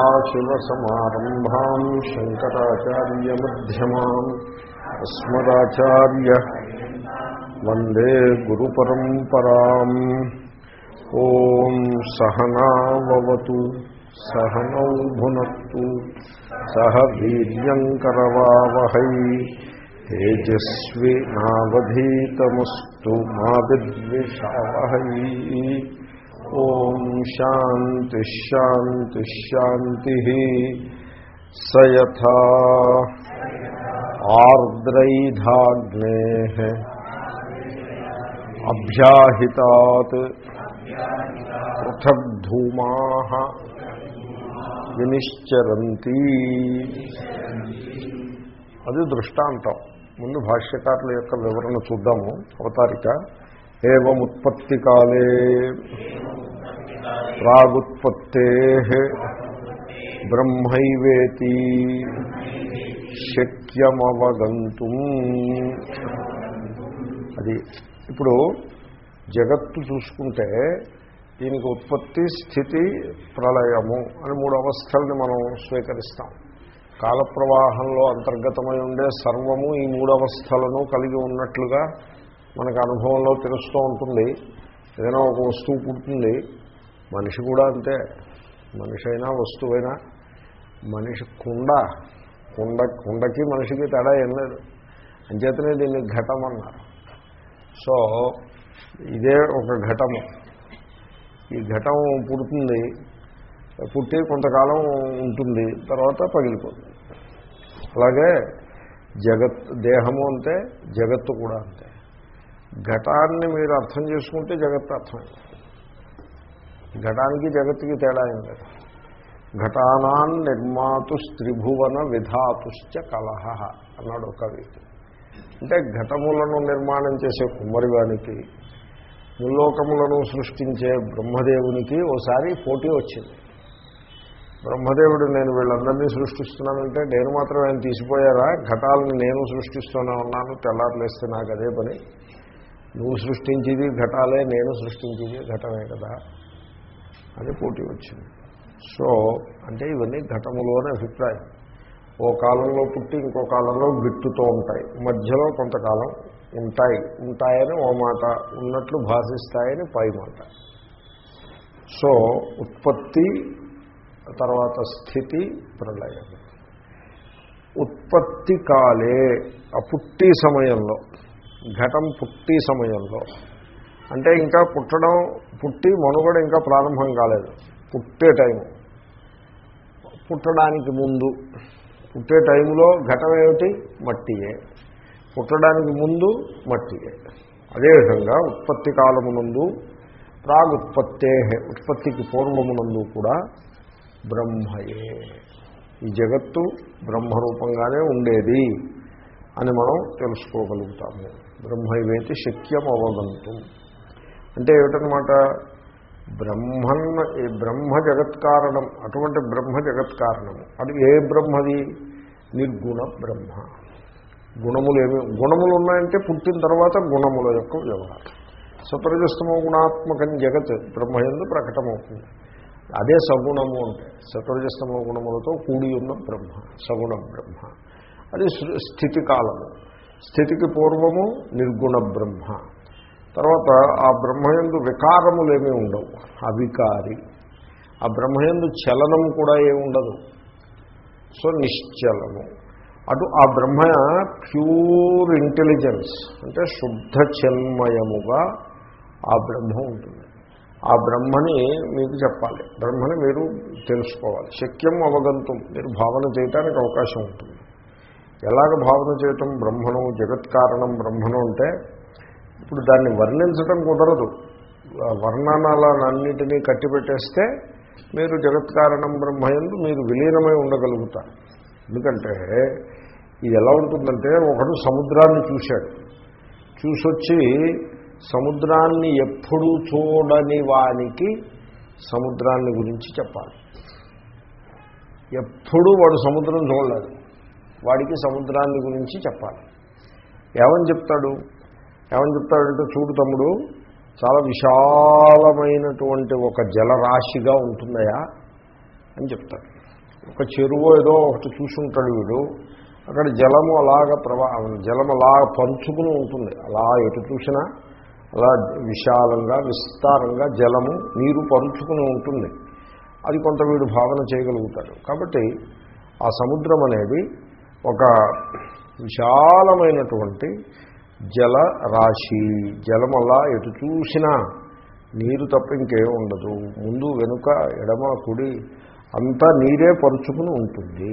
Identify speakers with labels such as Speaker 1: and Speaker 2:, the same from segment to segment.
Speaker 1: సదాశివసమారంభాం శంకరాచార్యమ్యమాన్ అస్మదాచార్య వందే గురు పరంపరాం ఓం సహనావతు సహనౌ భునత్తు సహ వీర్యంకరవావహై తేజస్వి నావధీతమస్తు మా విద్విషావహై ఓం శాంతి శాంతి శాంతి సయథా ఆర్ద్రైధాగ్నే అభ్యాహితాత్ పృథగ్ధూమా వినిశ్చరంతి అది దృష్టాంతం. ముందు భాష్యకారుల యొక్క వివరణ చూద్దాము అవతారిక. ఏముత్పత్తి కాలే ప్రాగుత్పత్తే బ్రహ్మైవేతి శక్యమవగంతు అది ఇప్పుడు జగత్తు చూసుకుంటే దీనికి ఉత్పత్తి స్థితి ప్రళయము అని మూడు అవస్థల్ని మనం స్వీకరిస్తాం. కాల ప్రవాహంలో అంతర్గతమై ఉండే సర్వము ఈ మూడు అవస్థలను కలిగి ఉన్నట్లుగా మనకు అనుభవంలో తెలుస్తూ ఉంటుంది. ఏదైనా ఒక వస్తువు పుడుతుంది మనిషి కూడా అంతే. మనిషి అయినా వస్తువైనా మనిషి కుండ. కుండ కుండకి మనిషికి తేడా ఏం లేదు. అంచేతనే దీన్ని ఘటం అన్నారు. సో ఇదే ఒక ఘటము ఈ ఘటం పుడుతుంది. పుట్టి కొంతకాలం ఉంటుంది. తర్వాత పగిలిపోతుంది. అలాగే జగత్ దేహము అంతే జగత్తు కూడా అంతే. ఘటాన్ని మీరు అర్థం చేసుకుంటే జగత్తు అర్థమైంది. ఘటానికి జగత్తుకి తేడా ఏం లేదు. ఘటానాన్ నిర్మాతు స్త్రిభువన విధాతుశ్చ కలహ అన్నాడు కవి అంటే ఘటములను నిర్మాణం చేసే కుమ్మరివానికి ముల్లోకములను సృష్టించే బ్రహ్మదేవునికి ఓసారి పోటీ వచ్చింది. బ్రహ్మదేవుడు నేను వీళ్ళందరినీ సృష్టిస్తున్నానంటే నేను మాత్రం ఆయన తీసిపోయారా? ఘటాలను నేను సృష్టిస్తూనే ఉన్నాను తెల్లారులేస్తే నాకు అదే పని. నువ్వు సృష్టించేది ఘటాలే నేను సృష్టించేది ఘటమే కదా అని పోటీ వచ్చింది. సో అంటే ఇవన్నీ ఘటములోనే అభిప్రాయం. ఓ కాలంలో పుట్టి ఇంకో కాలంలో గిట్టుతూ ఉంటాయి. మధ్యలో కొంతకాలం ఉంటాయి. ఉంటాయని ఓ మాట ఉన్నట్లు భాషిస్తాయని పై మాట. సో ఉత్పత్తి తర్వాత స్థితి ప్రళయం. ఉత్పత్తి కాలే ఆ పుట్టి సమయంలో. ఘటం పుట్టి సమయంలో. అంటే ఇంకా పుట్టడం పుట్టి మనుగడ ఇంకా ప్రారంభం కాలేదు. పుట్టే టైం పుట్టడానికి ముందు. పుట్టే టైంలో ఘటం ఏమిటి? మట్టియే. పుట్టడానికి ముందు మట్టియే. అదేవిధంగా ఉత్పత్తి కాలమునందు ప్రాగుత్పత్తే ఉత్పత్తికి పూర్వమునందు కూడా బ్రహ్మయే. ఈ జగత్తు బ్రహ్మరూపంగానే ఉండేది అని మనం తెలుసుకోగలుగుతాము. బ్రహ్మైవేతి శక్యం అవగంతు అంటే ఏమిటనమాట బ్రహ్మన్న బ్రహ్మ జగత్కారణం అటువంటి బ్రహ్మ జగత్కారణము అది ఏ బ్రహ్మది? నిర్గుణ బ్రహ్మ. గుణములు ఏమి గుణములు ఉన్నాయంటే పుట్టిన తర్వాత గుణముల యొక్క వ్యవహారం. సత్వరజస్తమో గుణాత్మకం జగత్ బ్రహ్మయందు ప్రకటమవుతుంది. అదే సగుణము అంటే సత్వరజస్తమో గుణములతో కూడి ఉన్న బ్రహ్మ సగుణ బ్రహ్మ. అది స్థితి కాలము. స్థితికి పూర్వము నిర్గుణ బ్రహ్మ. తర్వాత ఆ బ్రహ్మయందు వికారములేమీ ఉండవు. అవికారి. ఆ బ్రహ్మయందు చలనం కూడా ఏమి ఉండదు. సో నిశ్చలము. అటు ఆ బ్రహ్మ ప్యూర్ ఇంటెలిజెన్స్ అంటే శుద్ధ చిన్మయముగా ఆ బ్రహ్మ ఉంటుంది. ఆ బ్రహ్మని మీకు చెప్పాలి. బ్రహ్మని మీరు తెలుసుకోవాలి. శక్యం అవగంతం మీరు భావన చేయటానికి అవకాశం ఉంటుంది. ఎలాగ భావన చేయటం బ్రహ్మను జగత్కారణం బ్రహ్మను అంటే ఇప్పుడు దాన్ని వర్ణించటం కుదరదు. వర్ణనాలన్నింటినీ కట్టిపెట్టేస్తే మీరు జగత్కారణం బ్రహ్మయందు మీరు విలీనమై ఉండగలుగుతారు. ఎందుకంటే ఇది ఎలా ఉంటుందంటే ఒకడు సముద్రాన్ని చూశాడు. చూసొచ్చి సముద్రాన్ని ఎప్పుడూ చూడని వానికి సముద్రాన్ని గురించి చెప్పాలి. ఎప్పుడూ వాడు సముద్రం చూడలేదు. వాడికి సముద్రాన్ని గురించి చెప్పాలి. ఏమని చెప్తాడు? ఏమని చెప్తాడంటే చూడు తమ్ముడు చాలా విశాలమైనటువంటి ఒక జలరాశిగా ఉంటుందయా అని చెప్తాడు. ఒక చెరువు ఏదో ఒకటి చూసుంటాడు వీడు. అక్కడ జలము అలాగ ప్రవా జలం అలా పంచుకుని ఉంటుంది. అలా ఎటు చూసినా అలా విశాలంగా విస్తారంగా జలము నీరు పరుచుకుని ఉంటుంది. అది కొంత వీడు భావన చేయగలుగుతాడు. కాబట్టి ఆ సముద్రం అనేది ఒక విశాలమైనటువంటి జల రాశి. జలం అలా ఎటు చూసినా నీరు తప్ప ఇంకేం ఉండదు. ముందు వెనుక ఎడమ కుడి అంతా నీరే పరుచుకుని ఉంటుంది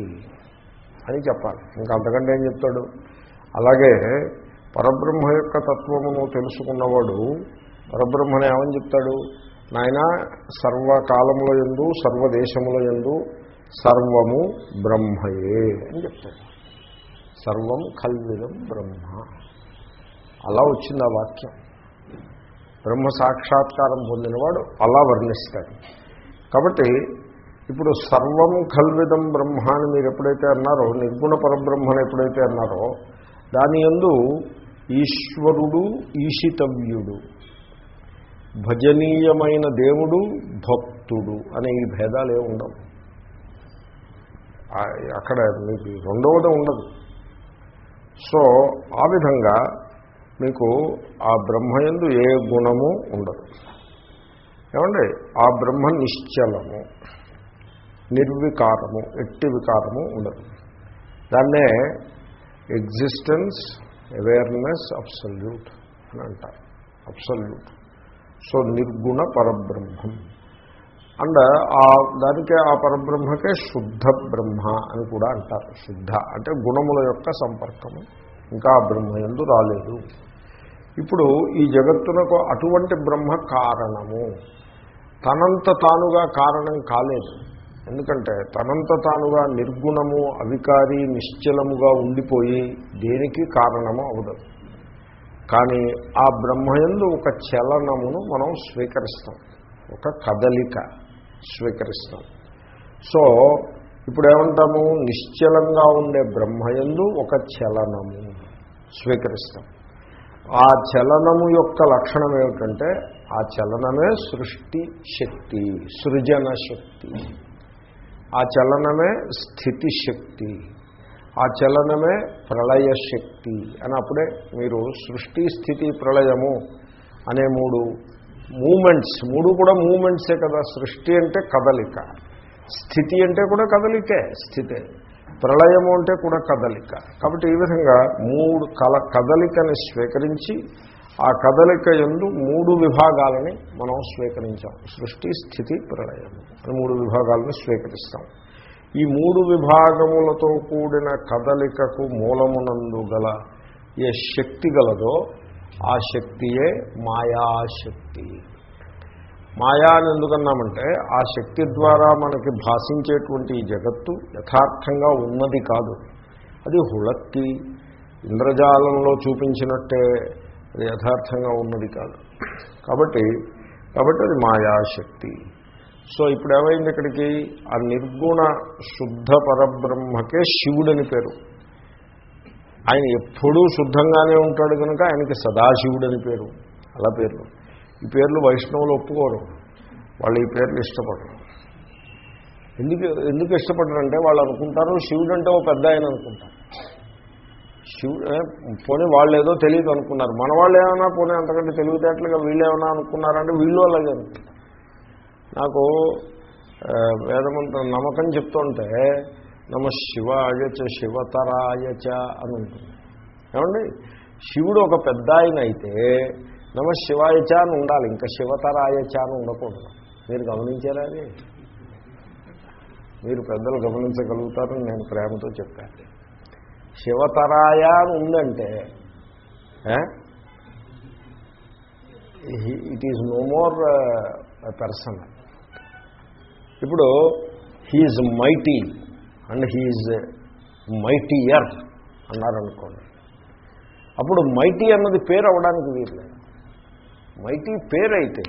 Speaker 1: అని చెప్పాలి. ఇంకా అంతకంటే ఏం చెప్తాడు? అలాగే పరబ్రహ్మ యొక్క తత్వమును తెలుసుకున్నవాడు పరబ్రహ్మను ఏమని చెప్తాడు? నాయన సర్వకాలంలో ఎందు సర్వదేశముల ఎందు సర్వము బ్రహ్మయే అని చెప్తాడు. సర్వం కల్విదం బ్రహ్మ. అలా వచ్చింది ఆ వాక్యం. బ్రహ్మ సాక్షాత్కారం పొందినవాడు అలా వర్ణిస్తాడు. కాబట్టి ఇప్పుడు సర్వం కల్విదం బ్రహ్మ అని మీరు ఎప్పుడైతే అన్నారో నిర్గుణ పరబ్రహ్మను ఎప్పుడైతే అన్నారో దాని ఎందు ఈశ్వరుడు ఈశితవ్యుడు భజనీయమైన దేవుడు భక్తుడు అనే ఈ భేదాలు భేదాలే ఉండవు. అక్కడ మీకు రెండవది ఉండదు. సో ఆ విధంగా మీకు ఆ బ్రహ్మయందు ఏ గుణము ఉండదు. ఏమండి? ఆ బ్రహ్మ నిశ్చలము నిర్వికారము ఎట్టి వికారము ఉండదు. దాన్నే ఎగ్జిస్టెన్స్ అవేర్నెస్ అబ్సల్యూట్ అని అంటారు. అబ్సల్యూట్ సో నిర్గుణ పరబ్రహ్మం. అండ్ ఆ దానికే ఆ పరబ్రహ్మకే శుద్ధ బ్రహ్మ అని కూడా అంటారు. శుద్ధ అంటే గుణముల యొక్క సంపర్కము. ఇంకా బ్రహ్మ ఎందు రాలేదు. ఇప్పుడు ఈ జగత్తునకు అటువంటి బ్రహ్మ కారణము. తనంత తానుగా కారణం కాలేదు. ఎందుకంటే తనంత తానుగా నిర్గుణము అవికారి నిశ్చలముగా ఉండిపోయి దేనికి కారణము అవదు. కానీ ఆ బ్రహ్మయందు ఒక చలనమును మనం స్వీకరిస్తాం. ఒక కదలిక. స్వీకరిస్తాం. సో ఇప్పుడు ఏమంటాము నిశ్చలంగా ఉండే బ్రహ్మయందు ఒక చలనము స్వీకరిస్తాం. ఆ చలనము యొక్క లక్షణం ఏమిటంటే ఆ చలనమే సృష్టి శక్తి సృజన శక్తి. ఆ చలనమే స్థితి శక్తి. ఆ చలనమే ప్రళయ శక్తి అని అప్పుడే మీరు సృష్టి స్థితి ప్రళయము అనే మూడు మూమెంట్స్ మూడు కూడా మూమెంట్సే కదా. సృష్టి అంటే కదలిక. స్థితి అంటే కూడా కదలికే స్థితే. ప్రళయము అంటే కూడా కదలిక. కాబట్టి ఈ విధంగా మూడు కల కదలికని స్వీకరించి ఆ కదలిక ఎందు మూడు విభాగాలని మనం స్వీకరించాం. సృష్టి స్థితి ప్రళయము. అని మూడు విభాగాలను స్వీకరిస్తాం. ఈ మూడు విభాగములతో కూడిన కదలికకు మూలమునందు గల ఏ శక్తి గలదో ఆ శక్తియే మాయాశక్తి. మాయా అని ఎందుకన్నామంటే ఆ శక్తి ద్వారా మనకి భాషించేటువంటి ఈ జగత్తు యథార్థంగా ఉన్నది కాదు. అది హుళక్కి ఇంద్రజాలంలో చూపించినట్టే అది యథార్థంగా ఉన్నది కాదు. కాబట్టి కాబట్టి అది మాయాశక్తి. సో ఇప్పుడు ఏమైంది ఇక్కడికి? ఆ నిర్గుణ శుద్ధ పరబ్రహ్మకే శివుడని పేరు. ఆయన ఎప్పుడూ శుద్ధంగానే ఉంటాడు కనుక ఆయనకి సదాశివుడని పేరు. అలా పేర్లు. ఈ పేర్లు వైష్ణవులు ఒప్పుకోరు. వాళ్ళు ఈ పేర్లు ఇష్టపడరు. ఎందుకు ఎందుకు ఇష్టపడరంటే వాళ్ళు అనుకుంటారు శివుడు అంటే ఒక పెద్ద ఆయన అనుకుంటారు. శివుడు పోనీ వాళ్ళు ఏదో తెలియదు అనుకున్నారు. మన వాళ్ళు ఏమైనా పోనీ అంతకంటే తెలివితేటలుగా వీళ్ళు ఏమైనా అనుకున్నారంటే వీళ్ళు అలాగే అనుకుంటారు. నాకు వేదమంత నమ్మకం చెప్తుంటే నమ శివతరాయ చ అని ఉంటుంది ఏమండి? శివుడు ఒక పెద్ద ఆయన అయితే నమ శివాయచ అని ఉండాలి ఇంకా శివతరాయచ అని ఉండకూడదు. మీరు గమనించారా అది? మీరు పెద్దలు గమనించగలుగుతారని నేను ప్రేమతో చెప్పాను. శివతరాయ అని ఉందంటే it is no more person ఇప్పుడు he is mighty and he is mightier అన్నారనుకోండి. అప్పుడు మైటీ అన్నది పేరు అవడానికి వీర్లేదు మైటీ పేరు అయితే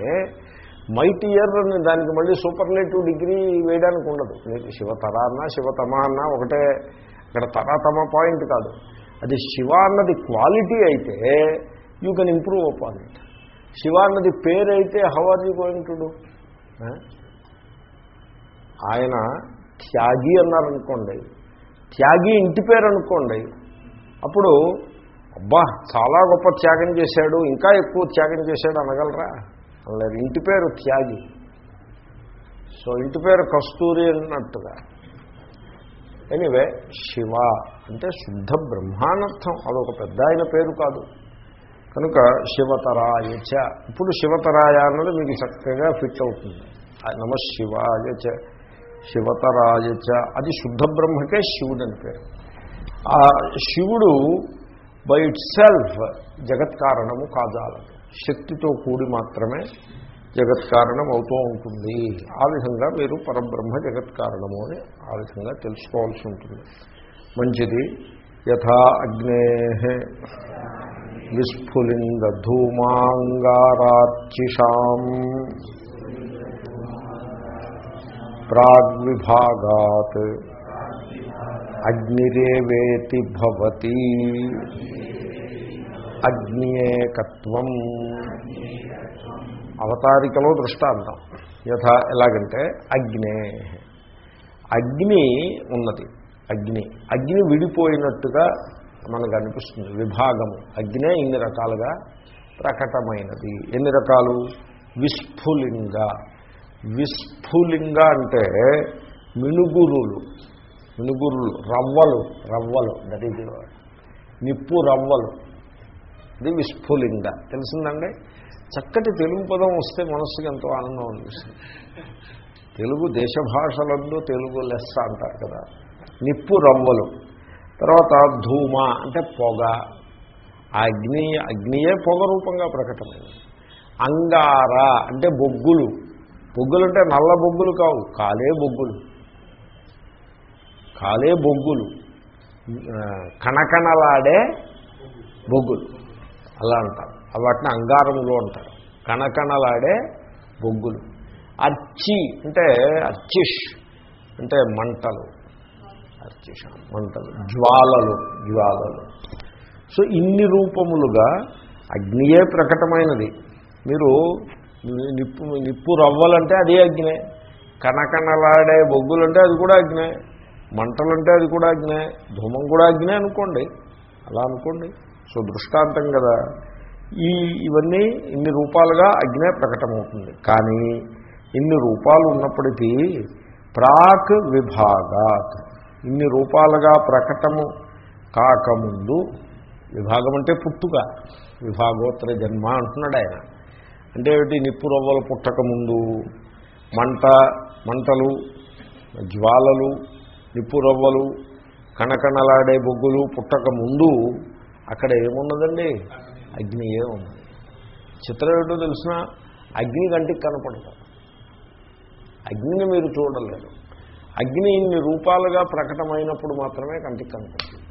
Speaker 1: మైటీయర్ అని దానికి మళ్ళీ సూపర్లేటివ్ డిగ్రీ వేయడానికి ఉండదు. మీకు శివతర అన్నా శివతమ అన్నా ఒకటే ఇక్కడ తరాతమ పాయింట్ కాదు. అది శివ అన్నది క్వాలిటీ అయితే you can improve upon it Shiva అన్నది పేరు అయితే how are you going to do ఆయన త్యాగి అన్నారనుకోండి. త్యాగి ఇంటి పేరు అనుకోండి అప్పుడు అబ్బా చాలా గొప్ప త్యాగం చేశాడు ఇంకా ఎక్కువ త్యాగం చేశాడు అనగలరా? అనలేరు. ఇంటి పేరు త్యాగి. సో ఇంటి పేరు కస్తూరి అన్నట్టుగా. ఎనివే శివ అంటే శుద్ధ బ్రహ్మానర్థం అదొక పెద్ద ఆయన పేరు కాదు. కనుక శివతరాయచ ఇప్పుడు శివతరాయ అన్నది మీకు చక్కగా ఫిట్ అవుతుంది. నమ శివాయచ శివతరాయచ అది శుద్ధ బ్రహ్మకే శివుడు అని పేరు. ఆ శివుడు బై ఇట్ సెల్ఫ్ జగత్కారణము కాజాలదు. శక్తితో కూడి మాత్రమే జగత్కారణం అవుతూ ఉంటుంది. ఆ విధంగా మీరు పరబ్రహ్మ జగత్కారణము అని ఆ విధంగా తెలుసుకోవాల్సి ఉంటుంది. మంచిది. యథా అగ్నే విస్ఫులింగ ధూమాంగారాచిషాం ప్రాగ్విభాగాత్. అగ్నిరేవేతి భవతి. అగ్నియేకత్వం. అవతారికలో దృష్టాంతం. యథ ఎలాగంటే అగ్నే. అగ్ని ఉన్నది. అగ్ని. అగ్ని విడిపోయినట్టుగా మనకు అనిపిస్తుంది. విభాగము అగ్నే ఇన్ని రకాలుగా ప్రకటమైనది. ఎన్ని రకాలు? విస్ఫులింగ. విస్ఫులింగ అంటే మినుగురులు. మినుగురులు రవ్వలు రవ్వలు దట్ ఈజ్ నిప్పు రవ్వలు. ఇది విస్ఫులింగ. తెలిసిందండి? చక్కటి తెలుగు పదం వస్తే మనస్సుకి ఎంతో ఆనందం అనిపిస్తుంది. తెలుగు దేశ భాషలందు తెలుగు లెస్స అంటారు కదా. నిప్పు రవ్వలు. తర్వాత ధూమ అంటే పొగ. ఆ అగ్ని అగ్నియే పొగ రూపంగా ప్రకటమైంది. అంగార అంటే బొగ్గులు. బొగ్గులు అంటే నల్ల బొగ్గులు కావు కాలే బొగ్గులు. కాలే బొగ్గులు. కనకనలాడే కణకణలాడే బొగ్గులు. అలా అంటారు. వాటిని అంగారములు అంటారు. కణకణలాడే బొగ్గులు. అర్చి అంటే అర్చిష్ అంటే మంటలు. అర్చిష మంటలు. జ్వాలలు జ్వాలలు. సో ఇన్ని రూపములుగా అగ్నియే ప్రకటమైనది. మీరు నిప్పు నిప్పు రవ్వలంటే అదే అగ్నే. కనకనలాడే బొగ్గులంటే అది కూడా అగ్నే. మంటలంటే అది కూడా అగ్నే. ధూమం కూడా అగ్నే అనుకోండి. అలా అనుకోండి. సో దృష్టాంతం కదా. ఈ ఇవన్నీ ఇన్ని రూపాలుగా అగ్నే ప్రకటమవుతుంది. కానీ ఇన్ని రూపాలు ఉన్నప్పటికీ ప్రాక్ విభాగాత్. ఇన్ని రూపాలుగా ప్రకటము కాకముందు విభాగం అంటే పుట్టుక. విభాగోత్తర జన్మ అంటున్నాడు ఆయన. అంటే ఏమిటి? నిప్పు రవ్వలు పుట్టకముందు మంట మంటలు జ్వాలలు నిప్పు రవ్వలు కణకణలాడే బొగ్గులు పుట్టకముందు అక్కడ ఏమున్నదండి? అగ్నియే ఉన్నది. చిత్రం ఏంటో తెలిసిన అగ్ని కంటికి కనపడదు. అగ్నిని మీరు చూడలేరు అగ్ని ఇన్ని రూపాలుగా ప్రకటమైనప్పుడు మాత్రమే కంటికి కనపడుతుంది.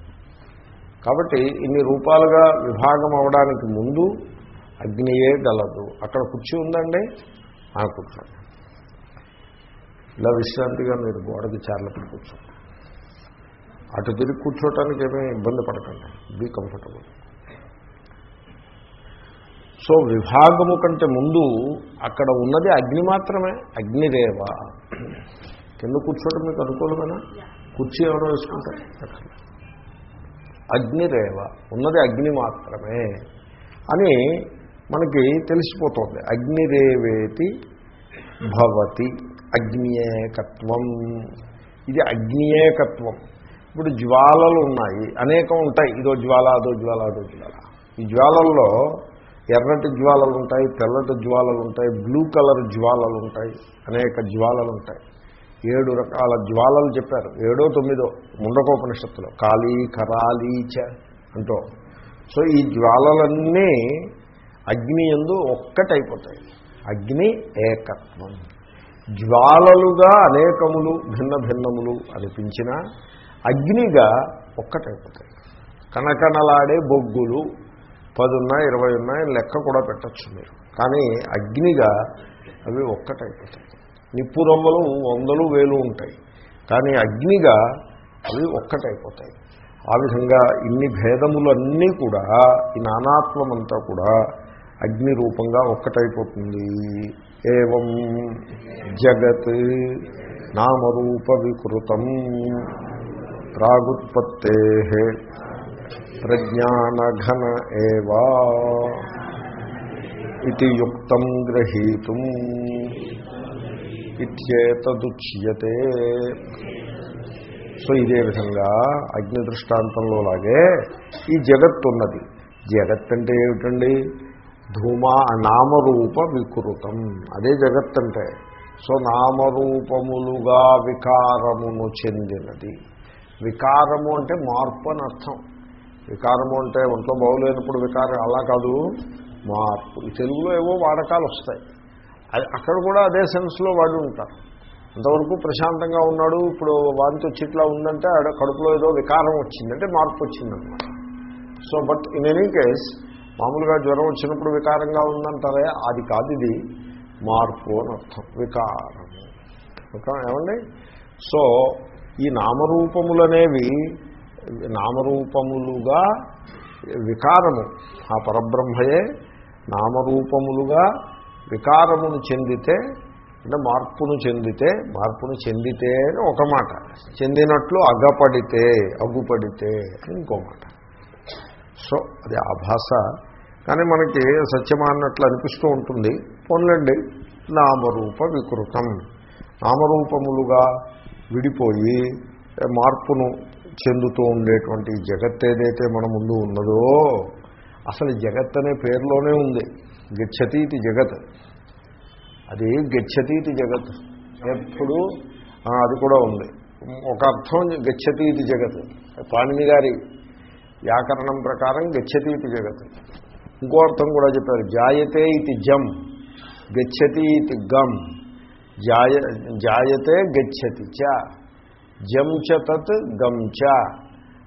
Speaker 1: కాబట్టి ఇన్ని రూపాలుగా విభాగం అవడానికి ముందు అగ్నియే గలదు. అక్కడ కుర్చీ ఉందండి? ఆ కూర్చోండి ఇలా విశ్రాంతిగా మీరు గోడకి చార్లపడి కూర్చోండి అటు తిరిగి కూర్చోటానికి ఏమీ ఇబ్బంది పడకండి. బీ కంఫర్టబుల్ సో విభాగము కంటే ముందు అక్కడ ఉన్నది అగ్ని మాత్రమే. అగ్నిదేవ. కింద కూర్చోవడం మీకు అనుకూలమేనా? కుర్చీ ఎవరో వేసుకుంటారు అగ్నిరేవ ఉన్నది అగ్ని మాత్రమే. అని మనకి తెలిసిపోతుంది. అగ్నిరేవేతి భవతి అగ్నియేకత్వం. ఇది అగ్నియేకత్వం. ఇప్పుడు జ్వాలలు ఉన్నాయి. అనేకం ఉంటాయి. ఇదో జ్వాల అదో జ్వాల అదో జ్వాల. ఈ జ్వాలల్లో ఎర్రటి జ్వాలలు ఉంటాయి తెల్లటి జ్వాలలు ఉంటాయి బ్లూ కలర్ జ్వాలలు ఉంటాయి అనేక జ్వాలలు ఉంటాయి. ఏడు రకాల జ్వాలలు చెప్పారు. ఏడో తొమ్మిదో ముండకోపనిషత్తులో. కాళీ కరాలీచ అంటూ. సో ఈ జ్వాలలన్నీ అగ్ని ఎందు ఒక్కటైపోతాయి. అగ్ని ఏకత్వం. జ్వాలలుగా అనేకములు భిన్న భిన్నములు అనిపించిన అగ్నిగా ఒక్కటైపోతాయి. కనకనలాడే బొగ్గులు పదున్నా ఇరవై ఉన్నాయి లెక్క కూడా పెట్టచ్చు మీరు. కానీ అగ్నిగా అవి ఒక్కటైపోతాయి. నిప్పు రొమ్మలు వందలు వేలు ఉంటాయి. కానీ అగ్నిగా అవి ఒక్కటైపోతాయి. ఆ విధంగా ఇన్ని భేదములన్నీ కూడా ఈ నానాత్వమంతా కూడా అగ్ని రూపంగా ఒక్కటైపోతుంది. ఏవం జగత్ నామరూప వికృతం ప్రాగుత్పత్తే ప్రజ్ఞానఘన ఏవా ఇది యుక్తం గ్రహీతుం ఇత్యేతదుచ్యతే. సో ఇదే విధంగా అగ్ని దృష్టాంతంలో లాగే ఈ జగత్తు ఉన్నది జగత్ అంటే ఏమిటండి? ధూమా నామరూప వికృతం. అదే జగత్ అంటే సో నామరూపములుగా వికారమును చెందినది. వికారము అంటే మార్పు అని అర్థం. వికారము అంటే ఒంట్లో బాగులేనప్పుడు వికారం అలా కాదు. మార్పు. ఈ తెలుగులో ఏవో వాడకాలు వస్తాయి. అది అక్కడ కూడా అదే సెన్స్లో వాడి ఉంటారు. అంతవరకు ప్రశాంతంగా ఉన్నాడు. ఇప్పుడు వాంతి వచ్చి ఇట్లా ఉందంటే ఆడ కడుపులో ఏదో వికారం వచ్చిందంటే మార్పు వచ్చిందన్నమాట. So but in any case మామూలుగా జ్వరం వచ్చినప్పుడు వికారంగా ఉందంటారే? అది కాదు ఇది. మార్పు అని అర్థం. వికారము వికారం ఏమండి? సో ఈ నామరూపములనేవి నామరూపములుగా వికారము. ఆ పరబ్రహ్మయే నామరూపములుగా వికారమును చెందితే అంటే మార్పును చెందితే మార్పును చెందితే అని ఒక మాట. చెందినట్లు అగపడితే అగ్గుపడితే ఇంకో మాట. సో అది ఆ భాష. కానీ మనకి సత్యమా అన్నట్లు అనిపిస్తూ ఉంటుంది. పోన్లండి. నామరూప వికృతం. నామరూపములుగా విడిపోయి మార్పును చెందుతూ ఉండేటువంటి జగత్ ఏదైతే మన ముందు ఉన్నదో అసలు జగత్ అనే పేరులోనే ఉంది. గచ్చతీతి జగత్. అది గచ్చతీతి జగత్. ఎప్పుడు అది కూడా ఉంది. ఒక అర్థం గచ్చతీతి జగత్. పాణిని గారి వ్యాకరణం ప్రకారం గచ్చతీతి జగత్. ఇంకో అర్థం కూడా చెప్పారు జాయతే ఇది జమ్ గచ్చతి ఇది గమ్ జాయ జాయతే గచ్చతి చ జం చ తత్ గం చ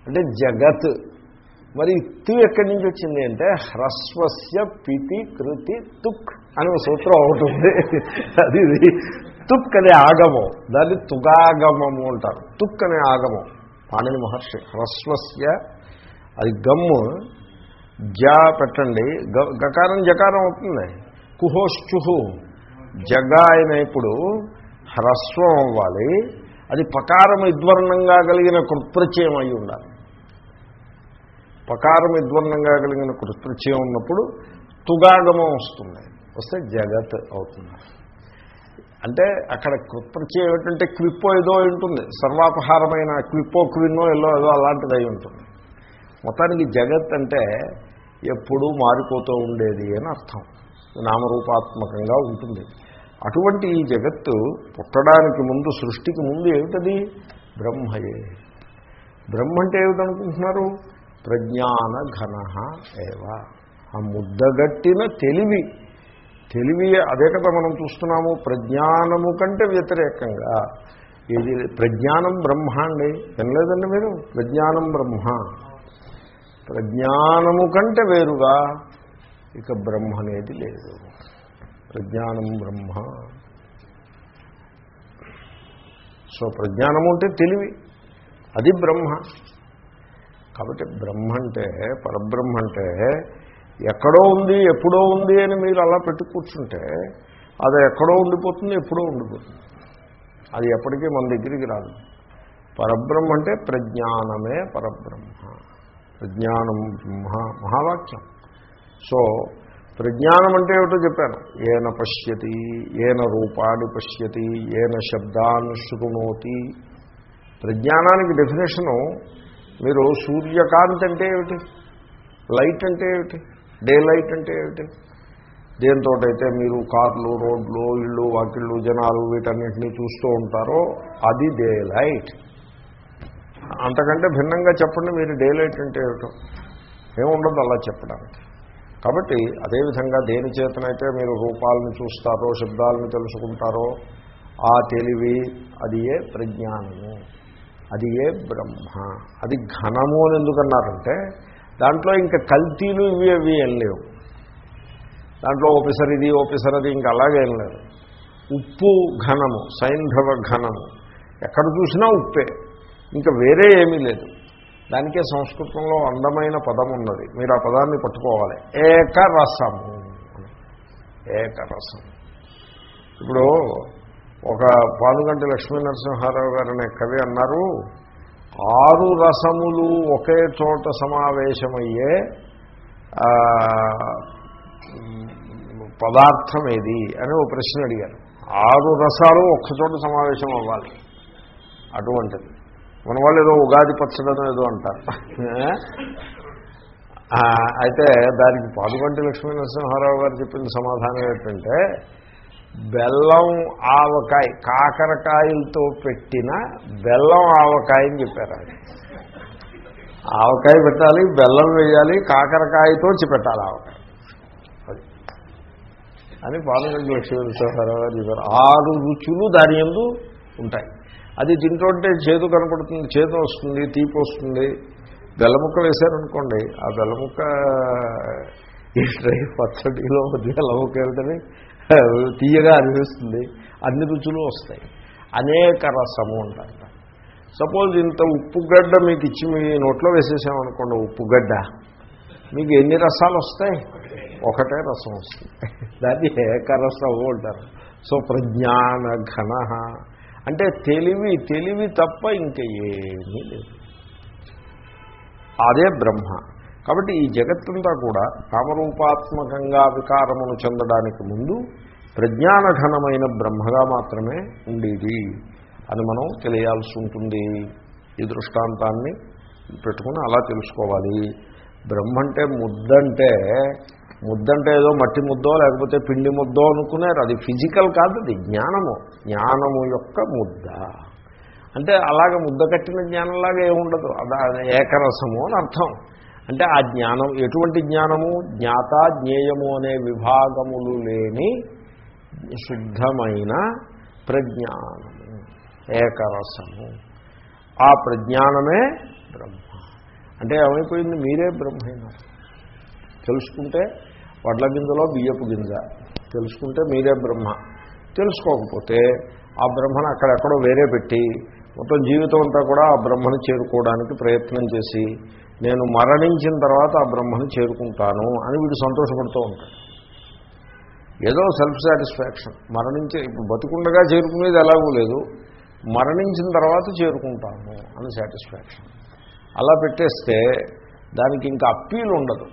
Speaker 1: అంటే జగత్. మరి తు ఎక్కడి నుంచి వచ్చింది అంటే హ్రస్వస్య పితి కృతి తుక్ అని సూత్రం అవుతుంది అది తుక్ అనే ఆగమం దాన్ని తుగాగమము అంటారు. తుక్ అనే ఆగమం. పాణిని మహర్షి హ్రస్వస్య అది గమ్ము జా పెట్టండి. గకారం జకారం అవుతుంది. కుహోశ్చుహు జగ అయిన ఇప్పుడు హ్రస్వం అవ్వాలి. అది పకారం విద్వర్ణంగా కలిగిన కృత్ప్రచయం అయి ఉండాలి. పకారం విద్వర్ణంగా కలిగిన కృత్ప్రచయం ఉన్నప్పుడు తుగాగమం వస్తుంది. వస్తే జగత్ అవుతుంది. అంటే అక్కడ కృత్ప్రచయం ఏమిటంటే క్విప్పో ఏదో ఉంటుంది. సర్వాపహారమైన క్విప్పో క్విన్నో ఎల్లో ఏదో అలాంటిది అయి ఉంటుంది. మొత్తానికి జగత్ అంటే ఎప్పుడూ మారిపోతూ ఉండేది అని అర్థం. నామరూపాత్మకంగా ఉంటుంది. అటువంటి ఈ జగత్తు పుట్టడానికి ముందు సృష్టికి ముందు ఏమిటది? బ్రహ్మయే. బ్రహ్మ అంటే ఏమిటనుకుంటున్నారు? ప్రజ్ఞాన ఘన ఏవ. ఆ ముద్దగట్టిన తెలివి. తెలివి అదే కదా మనం చూస్తున్నాము. ప్రజ్ఞానము కంటే వ్యతిరేకంగా. ఇది ప్రజ్ఞానం బ్రహ్మ అండి. వినలేదండి మీరు? ప్రజ్ఞానం బ్రహ్మ. ప్రజ్ఞానము కంటే వేరుగా ఇక బ్రహ్మ అనేది లేదు. ప్రజ్ఞానం బ్రహ్మ. సో ప్రజ్ఞానము అంటే తెలివి. అది బ్రహ్మ. కాబట్టి బ్రహ్మ అంటే పరబ్రహ్మ అంటే ఎక్కడో ఉంది ఎప్పుడో ఉంది అని మీరు అలా పెట్టి కూర్చుంటే అది ఎక్కడో ఉండిపోతుంది ఎప్పుడో ఉండిపోతుంది. అది ఎప్పటికీ మన దగ్గరికి రాదు. పరబ్రహ్మ అంటే ప్రజ్ఞానమే పరబ్రహ్మ. ప్రజ్ఞానం మహా మహావాక్యం. సో ప్రజ్ఞానం అంటే ఏమిటో చెప్పాను. ఏన పశ్యతి ఏన రూపాన్ని పశ్యతి ఏన శబ్దాన్ని శృణోతి ప్రజ్ఞానానికి డెఫినేషను మీరు సూర్యకాంతి అంటే ఏమిటి? లైట్ అంటే ఏమిటి? డే లైట్ అంటే ఏమిటి? దేంతోటైతే మీరు కార్లు రోడ్లు ఇళ్ళు వాకిళ్ళు జనాలు వీటన్నిటినీ చూస్తూ ఉంటారో అది డే లైట్ అంతకంటే భిన్నంగా చెప్పండి మీరు డేలైట్ అంటే ఏమిటో. ఏముండదు అలా చెప్పడానికి. కాబట్టి అదేవిధంగా దేని చేతనైతే మీరు రూపాలను చూస్తారో శబ్దాలను తెలుసుకుంటారో ఆ తెలివి అది ఏ ప్రజ్ఞానము. అది ఏ బ్రహ్మ. అది ఘనము అని ఎందుకన్నారంటే దాంట్లో ఇంకా కల్తీలు ఇవి అవి ఏం లేవు. దాంట్లో ఓపెసర్ ఇది ఓపెసర్ అది ఇంకా అలాగేం లేదు. ఉప్పు ఘనము సైంధవ ఘనము. ఎక్కడ చూసినా ఉప్పే. ఇంకా వేరే ఏమీ లేదు. దానికే సంస్కృతంలో అందమైన పదం ఉన్నది మీరు ఆ పదాన్ని పట్టుకోవాలి. ఏకరసము. ఏకరసం ఇప్పుడు ఒక పాలుగంటి లక్ష్మీనరసింహారావు గారు అనే కవి అన్నారు ఆరు రసములు ఒకే చోట సమావేశమయ్యే పదార్థం ఏది అని ఓ ప్రశ్న అడిగారు. ఆరు రసాలు ఒక్కచోట సమావేశం అవ్వాలి అటువంటిది. మన వాళ్ళు ఏదో ఉగాది పచ్చడనో ఏదో అంటారు. అయితే దానికి పాలుగంటి లక్ష్మీ నరసింహారావు గారు చెప్పిన సమాధానం ఏంటంటే బెల్లం ఆవకాయ కాకరకాయలతో పెట్టిన బెల్లం ఆవకాయ అని చెప్పారు ఆయన. ఆవకాయ పెట్టాలి బెల్లం వేయాలి కాకరకాయతో చి పెట్టాలి ఆవకాయ. అది. అని పాలగంటి లక్ష్మీ నరసింహారావు గారు చెప్పారు. ఆరు రుచులు దాని ఎందు ఉంటాయి. అది తింటుంటే చేదు కనపడుతుంది చేదు వస్తుంది తీపి వస్తుంది. బెల్లముక్క వేశారనుకోండి ఆ బెల్లముక్క ఈ డ్రై పచ్చడిలో బెల్లముక్క వెళ్తే తీయగా అనిపిస్తుంది. అన్ని రుచులు వస్తాయి. అనేక రసము ఉంటాయి సపోజ్ ఇంత ఉప్పుగడ్డ మీకు ఇచ్చి మీ నోట్లో వేసేసామనుకోండి ఉప్పుగడ్డ మీకు ఎన్ని రసాలు వస్తాయి? ఒకటే రసం వస్తుంది. దాన్ని ఏకరసము అంటారు. సో ప్రజ్ఞాన ఘన. అంటే తెలివి తెలివి తప్ప ఇంక ఏమీ లేదు. అదే బ్రహ్మ. కాబట్టి ఈ జగత్తంతా కూడా కామరూపాత్మకంగా వికారమును చెందడానికి ముందు ప్రజ్ఞానఘనమైన బ్రహ్మగా మాత్రమే ఉండేది అని మనం తెలియాల్సి ఉంటుంది. ఈ దృష్టాంతాన్ని పెట్టుకుని అలా తెలుసుకోవాలి. బ్రహ్మ అంటే ముద్దంటే ముద్దంటే ఏదో మట్టి ముద్దో లేకపోతే పిండి ముద్దో అనుకున్నారు అది ఫిజికల్ కాదు అది జ్ఞానము. జ్ఞానము యొక్క ముద్ద. అంటే అలాగ ముద్ద కట్టిన జ్ఞానంలాగా ఏముండదు. అది ఏకరసము అని అర్థం. అంటే ఆ జ్ఞానం ఎటువంటి జ్ఞానము? జ్ఞాత జ్ఞేయము అనే విభాగములు లేని శుద్ధమైన ప్రజ్ఞానము. ఏకరసము. ఆ ప్రజ్ఞానమే బ్రహ్మ. అంటే ఏమైపోయింది? మీరే బ్రహ్మైనారు తెలుసుకుంటే వడ్ల గింజలో బియ్యపు గింజ. తెలుసుకుంటే మీరే బ్రహ్మ. తెలుసుకోకపోతే ఆ బ్రహ్మను అక్కడెక్కడో వేరే పెట్టి మొత్తం జీవితం అంతా కూడా ఆ బ్రహ్మను చేరుకోవడానికి ప్రయత్నం చేసి నేను మరణించిన తర్వాత ఆ బ్రహ్మను చేరుకుంటాను అని వీడు సంతోషపడుతూ ఉంటాడు. ఏదో సెల్ఫ్ సాటిస్ఫాక్షన్ మరణించే ఇప్పుడు బతుకుండగా చేరుకునేది ఎలాగూ లేదు. మరణించిన తర్వాత చేరుకుంటాను అని సాటిస్ఫాక్షన్ అలా పెట్టేస్తే దానికి ఇంకా అప్పీల్ ఉండదు.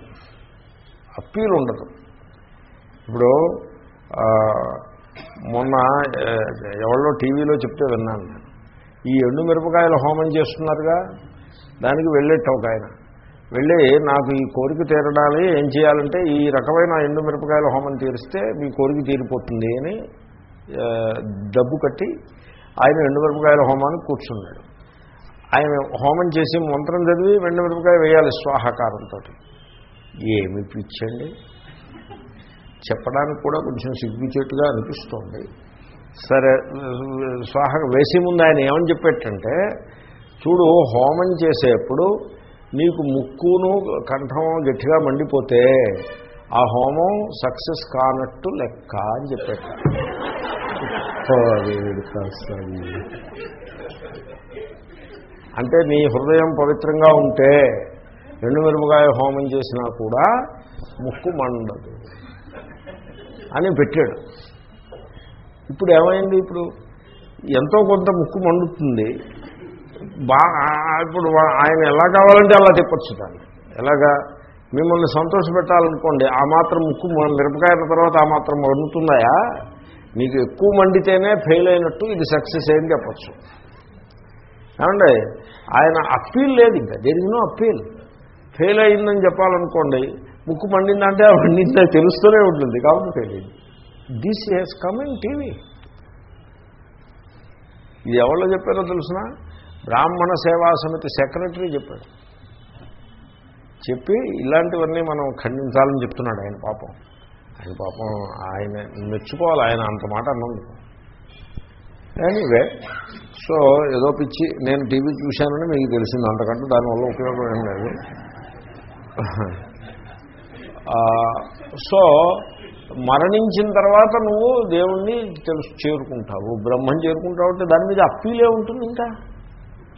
Speaker 1: అప్పీల్ ఉండదు. ఇప్పుడు మొన్న ఎవరో టీవీలో చెప్తే విన్నాను నేను. ఈ ఎండు మిరపకాయలు హోమం చేస్తున్నారుగా? దానికి వెళ్ళేట్టు ఒక ఆయన. వెళ్ళి నాకు ఈ కోరిక తీరడాలి ఏం చేయాలంటే ఈ రకమైన ఎండు మిరపకాయల హోమం తీరిస్తే మీ కోరిక తీరిపోతుంది అని డబ్బు కట్టి ఆయన ఎండు మిరపకాయల హోమానికి కూర్చున్నాడు. ఆయన హోమం చేసి మంత్రం చదివి ఎండు మిరపకాయ వేయాలి స్వాహాకారంతో ఏమి పిచ్చండి? చెప్పడానికి కూడా కొంచెం సిగ్గుచేటుగా అనిపిస్తోంది. సరే స్వాహ వేసే ముందు ఆయన ఏమని చెప్పేటంటే చూడు హోమం చేసేప్పుడు నీకు ముక్కును కంఠం గట్టిగా మండిపోతే ఆ హోమం సక్సెస్ కానట్టు లెక్క అని చెప్పేట. అంటే నీ హృదయం పవిత్రంగా ఉంటే రెండు మిరపకాయ హోమం చేసినా కూడా ముక్కు మండదు అని పెట్టాడు. ఇప్పుడు ఏమైంది ఇప్పుడు? ఎంతో కొంత ముక్కు మండుతుంది. బా ఇప్పుడు ఆయన ఎలా కావాలంటే అలా తిప్పచ్చు దాన్ని. ఎలాగా? మిమ్మల్ని సంతోష పెట్టాలనుకోండి ఆ మాత్రం ముక్కు మిరపకాయల తర్వాత ఆ మాత్రం మండుతున్నాయా మీకు ఎక్కువ మండితేనే ఫెయిల్ అయినట్టు ఇది సక్సెస్ అయింది చెప్పచ్చు. ఏమండి? ఆయన అప్పీల్ లేదు ఇంకా. There is no appeal? Fail అయిందని చెప్పాలనుకోండి ముక్కు మండిందంటే ఆ మండిందని తెలుస్తూనే ఉంటుంది కాబట్టి ఫెయిల్ అయింది this he's come in TV ఇది ఎవరో చెప్పారో తెలుసిన? బ్రాహ్మణ సేవా సమితి సెక్రటరీ చెప్పాడు. చెప్పి ఇలాంటివన్నీ మనం ఖండించాలని చెప్తున్నాడు ఆయన పాపం. ఆయన పాపం ఆయన మెచ్చుకోవాలి ఆయన అంత మాట అన్నందుకు ఎనీవే సో ఏదో పిచ్చి నేను టీవీ చూశానని మీకు తెలిసింది అంతకంటే దానివల్ల ఉపయోగం ఏం లేదు. సో మరణించిన తర్వాత నువ్వు దేవుణ్ణి తెలుసు చేరుకుంటావు బ్రహ్మం చేరుకుంటావు అంటే దాని మీద అప్పీలే ఉంటుంది ఇంకా?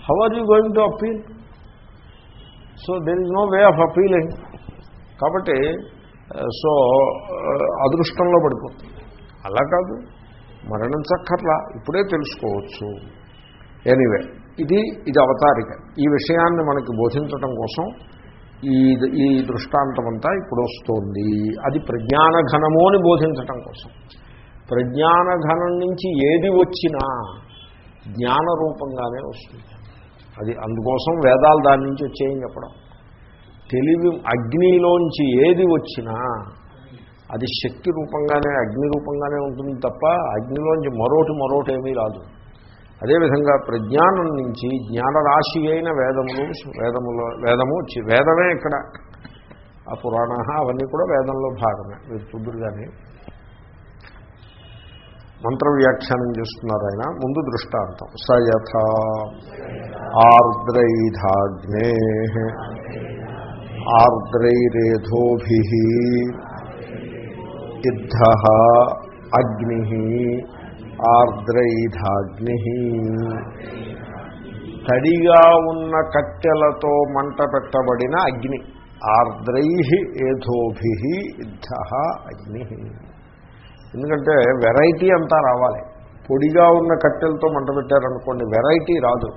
Speaker 1: How are you going to appeal so there is no way of appealing కాబట్టి సో అదృష్టంలో పడిపోతుంది. అలా కాదు. మరణించక్కర్లా ఇప్పుడే తెలుసుకోవచ్చు. ఎనీవే ఇది ఇది అవతారిక. ఈ విషయాన్ని మనకి బోధించటం కోసం ఈ ఈ దృష్టాంతమంతా ఇప్పుడు వస్తోంది. అది ప్రజ్ఞానఘనము అని బోధించటం కోసం. ప్రజ్ఞానఘనం నుంచి ఏది వచ్చినా జ్ఞాన రూపంగానే వస్తుంది. అది అందుకోసం వేదాలు దాని నుంచి వచ్చేయని చెప్పడం. తెలివి అగ్నిలోంచి ఏది వచ్చినా అది శక్తి రూపంగానే అగ్ని రూపంగానే ఉంటుంది తప్ప అగ్నిలోంచి మరోటి మరోటి ఏమీ రాదు. అదేవిధంగా ప్రజ్ఞానం నుంచి జ్ఞానరాశి అయిన వేదములు వేదములో వేదము వచ్చి వేదమే ఇక్కడ. ఆ పురాణ అవన్నీ కూడా వేదంలో భాగమే. మీరు చూద్దరు కానీ మంత్ర వ్యాఖ్యానం చేస్తున్నారు ఆయన. ముందు దృష్టాంతం. సయథ ఆర్ద్రైధాగ్నే ఆర్ద్రైరేధోభి ఇద్ధ అగ్ని ఆర్ద్రైధాగ్ని. తడిగా ఉన్న కట్టెలతో మంట పెట్టబడిన అగ్ని. ఆర్ద్రై ఏధోభి ఇద్ధ అగ్ని. ఎందుకంటే వెరైటీ అంతా రావాలి. పొడిగా ఉన్న కట్టెలతో మంట పెట్టారనుకోండి వెరైటీ రాదు.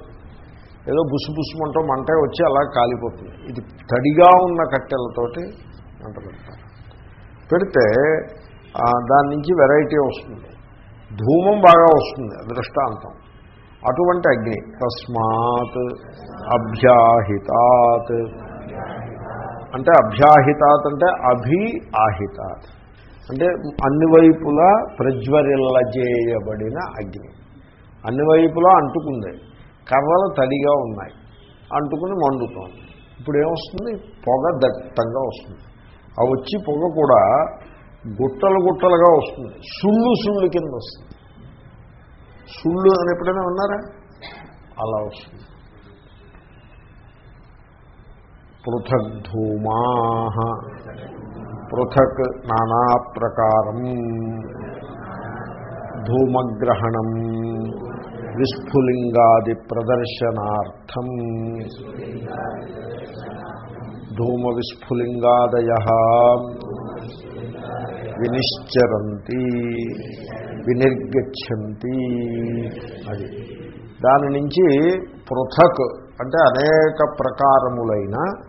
Speaker 1: ఏదో బుసు బుసుమంటూ మంటే వచ్చి అలా కాలిపోతుంది. ఇది తడిగా ఉన్న కట్టెలతోటి మంట పెడతారు. పెడితే దాని నుంచి వెరైటీ వస్తుంది. ధూమం బాగా వస్తుంది దృష్టాంతం అటువంటి అగ్ని. తస్మాత్ అభ్యాహితాత్. అంటే అభ్యాహితాత్ అంటే అభి ఆహితాత్ అంటే అన్ని వైపులా ప్రజ్వరిల్లజేయబడిన అగ్ని. అన్ని వైపులా అంటుకుంది. కర్రలు తడిగా ఉన్నాయి. అంటుకుని మండుతోంది. ఇప్పుడు ఏమొస్తుంది పొగ దట్టంగా వస్తుంది. ఆ వచ్చి పొగ కూడా గుట్టలు గుట్టలుగా వస్తుంది. సుళ్ళు సుళ్ళు కింద వస్తుంది. సుళ్ళు అని ఎప్పుడైనా ఉన్నారా అలా వస్తుంది. పృథక్ ధూమా పృథక్ నానా ప్రకారం. ధూమగ్రహణం. విస్ఫులింగాది ప్రదర్శనార్థం. ధూమ విస్ఫులింగాదయ వినిశ్చరంతి వినిర్గచ్చంతి అది. దాని నుంచి పృథక్ అంటే అనేక ప్రకారములైన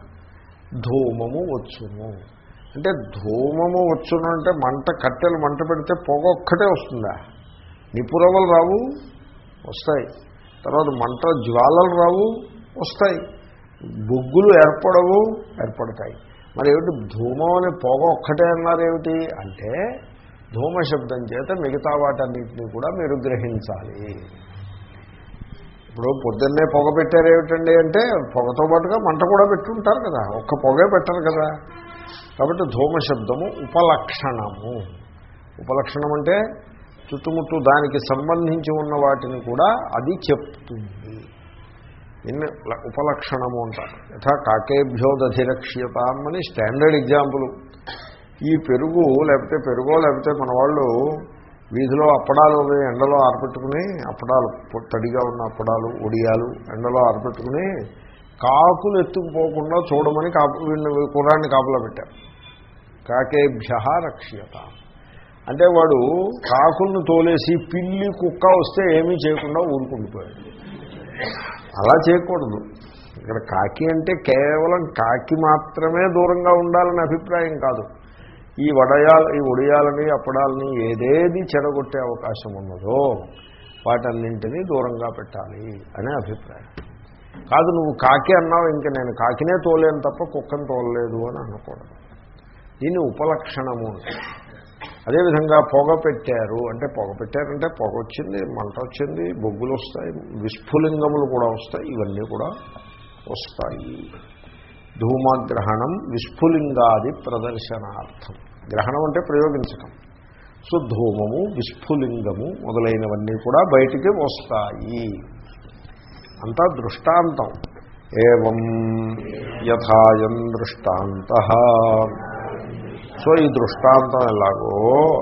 Speaker 1: ధూమము వచ్చును. అంటే ధూమము వచ్చును అంటే మంట కట్టెలు మంట పెడితే పొగ ఒక్కటే వస్తుందా? నిపురవలు రావు వస్తాయి. తర్వాత మంట జ్వాలలు రావు వస్తాయి. బొగ్గులు ఏర్పడవు ఏర్పడతాయి. మరి ఏమిటి? ధూమం అనే పొగ ఒక్కటే అన్నారేమిటి? అంటే ధూమ శబ్దం చేత మిగతా వాటన్నింటినీ కూడా మీరు గ్రహించాలి. ఇప్పుడు పొద్దున్నే పొగ పెట్టారేమిటండి అంటే పొగతో పాటుగా మంట కూడా పెట్టుంటారు కదా. ఒక్క పొగే పెట్టరు కదా. కాబట్టి ధూమ శబ్దము ఉపలక్షణము. ఉపలక్షణం అంటే చుట్టుముట్టు దానికి సంబంధించి ఉన్న వాటిని కూడా అది చెప్తుంది. దీన్ని ఉపలక్షణము అంటారు. యథా కాకేభ్యోదధిరక్ష్యతాం అని స్టాండర్డ్ ఎగ్జాంపుల్. ఈ పెరుగు లేకపోతే పెరుగో లేకపోతే మన వాళ్ళు వీధిలో అప్పడాలు ఎండలో ఆరపెట్టుకుని అప్పడాలు తడిగా ఉన్న అప్పడాలు ఒడియాలు ఎండలో ఆరపెట్టుకుని కాకులు ఎత్తుకుపోకుండా చూడమని కాపు వీడిని కుర్రాన్ని కాపులో పెట్టారు. కాకేభ్య రక్ష్యత. అంటే వాడు కాకుల్ని తోలేసి పిల్లి కుక్క వస్తే ఏమీ చేయకుండా ఊరుకుండిపోయాడు. అలా చేయకూడదు. ఇక్కడ కాకి అంటే కేవలం కాకి మాత్రమే దూరంగా ఉండాలని అభిప్రాయం కాదు. ఈ వడయాలు ఈ ఉడియాలని అప్పడాలని ఏదేది చెడగొట్టే అవకాశం ఉన్నదో వాటన్నింటినీ దూరంగా పెట్టాలి అనే అభిప్రాయం. కాదు నువ్వు కాకి అన్నావు ఇంక నేను కాకినే తోలేను తప్ప కుక్కను తోలలేదు అని అనకూడదు. దీన్ని ఉపలక్షణము అదేవిధంగా పొగ పెట్టారు. అంటే పొగ పెట్టారంటే పొగ వచ్చింది మంట వచ్చింది బొగ్గులు వస్తాయి విస్ఫులింగములు కూడా వస్తాయి ఇవన్నీ కూడా వస్తాయి. ధూమగ్రహణం విస్ఫులింగాది ప్రదర్శనార్థం. గ్రహణం అంటే ప్రయోగించటం. సో ధూమము విస్ఫులింగము మొదలైనవన్నీ కూడా బయటికి వస్తాయి. అంతా దృష్టాంతం. ఏం యథాయం దృష్టాంత. సో ఈ దృష్టాంతం ఎలాగో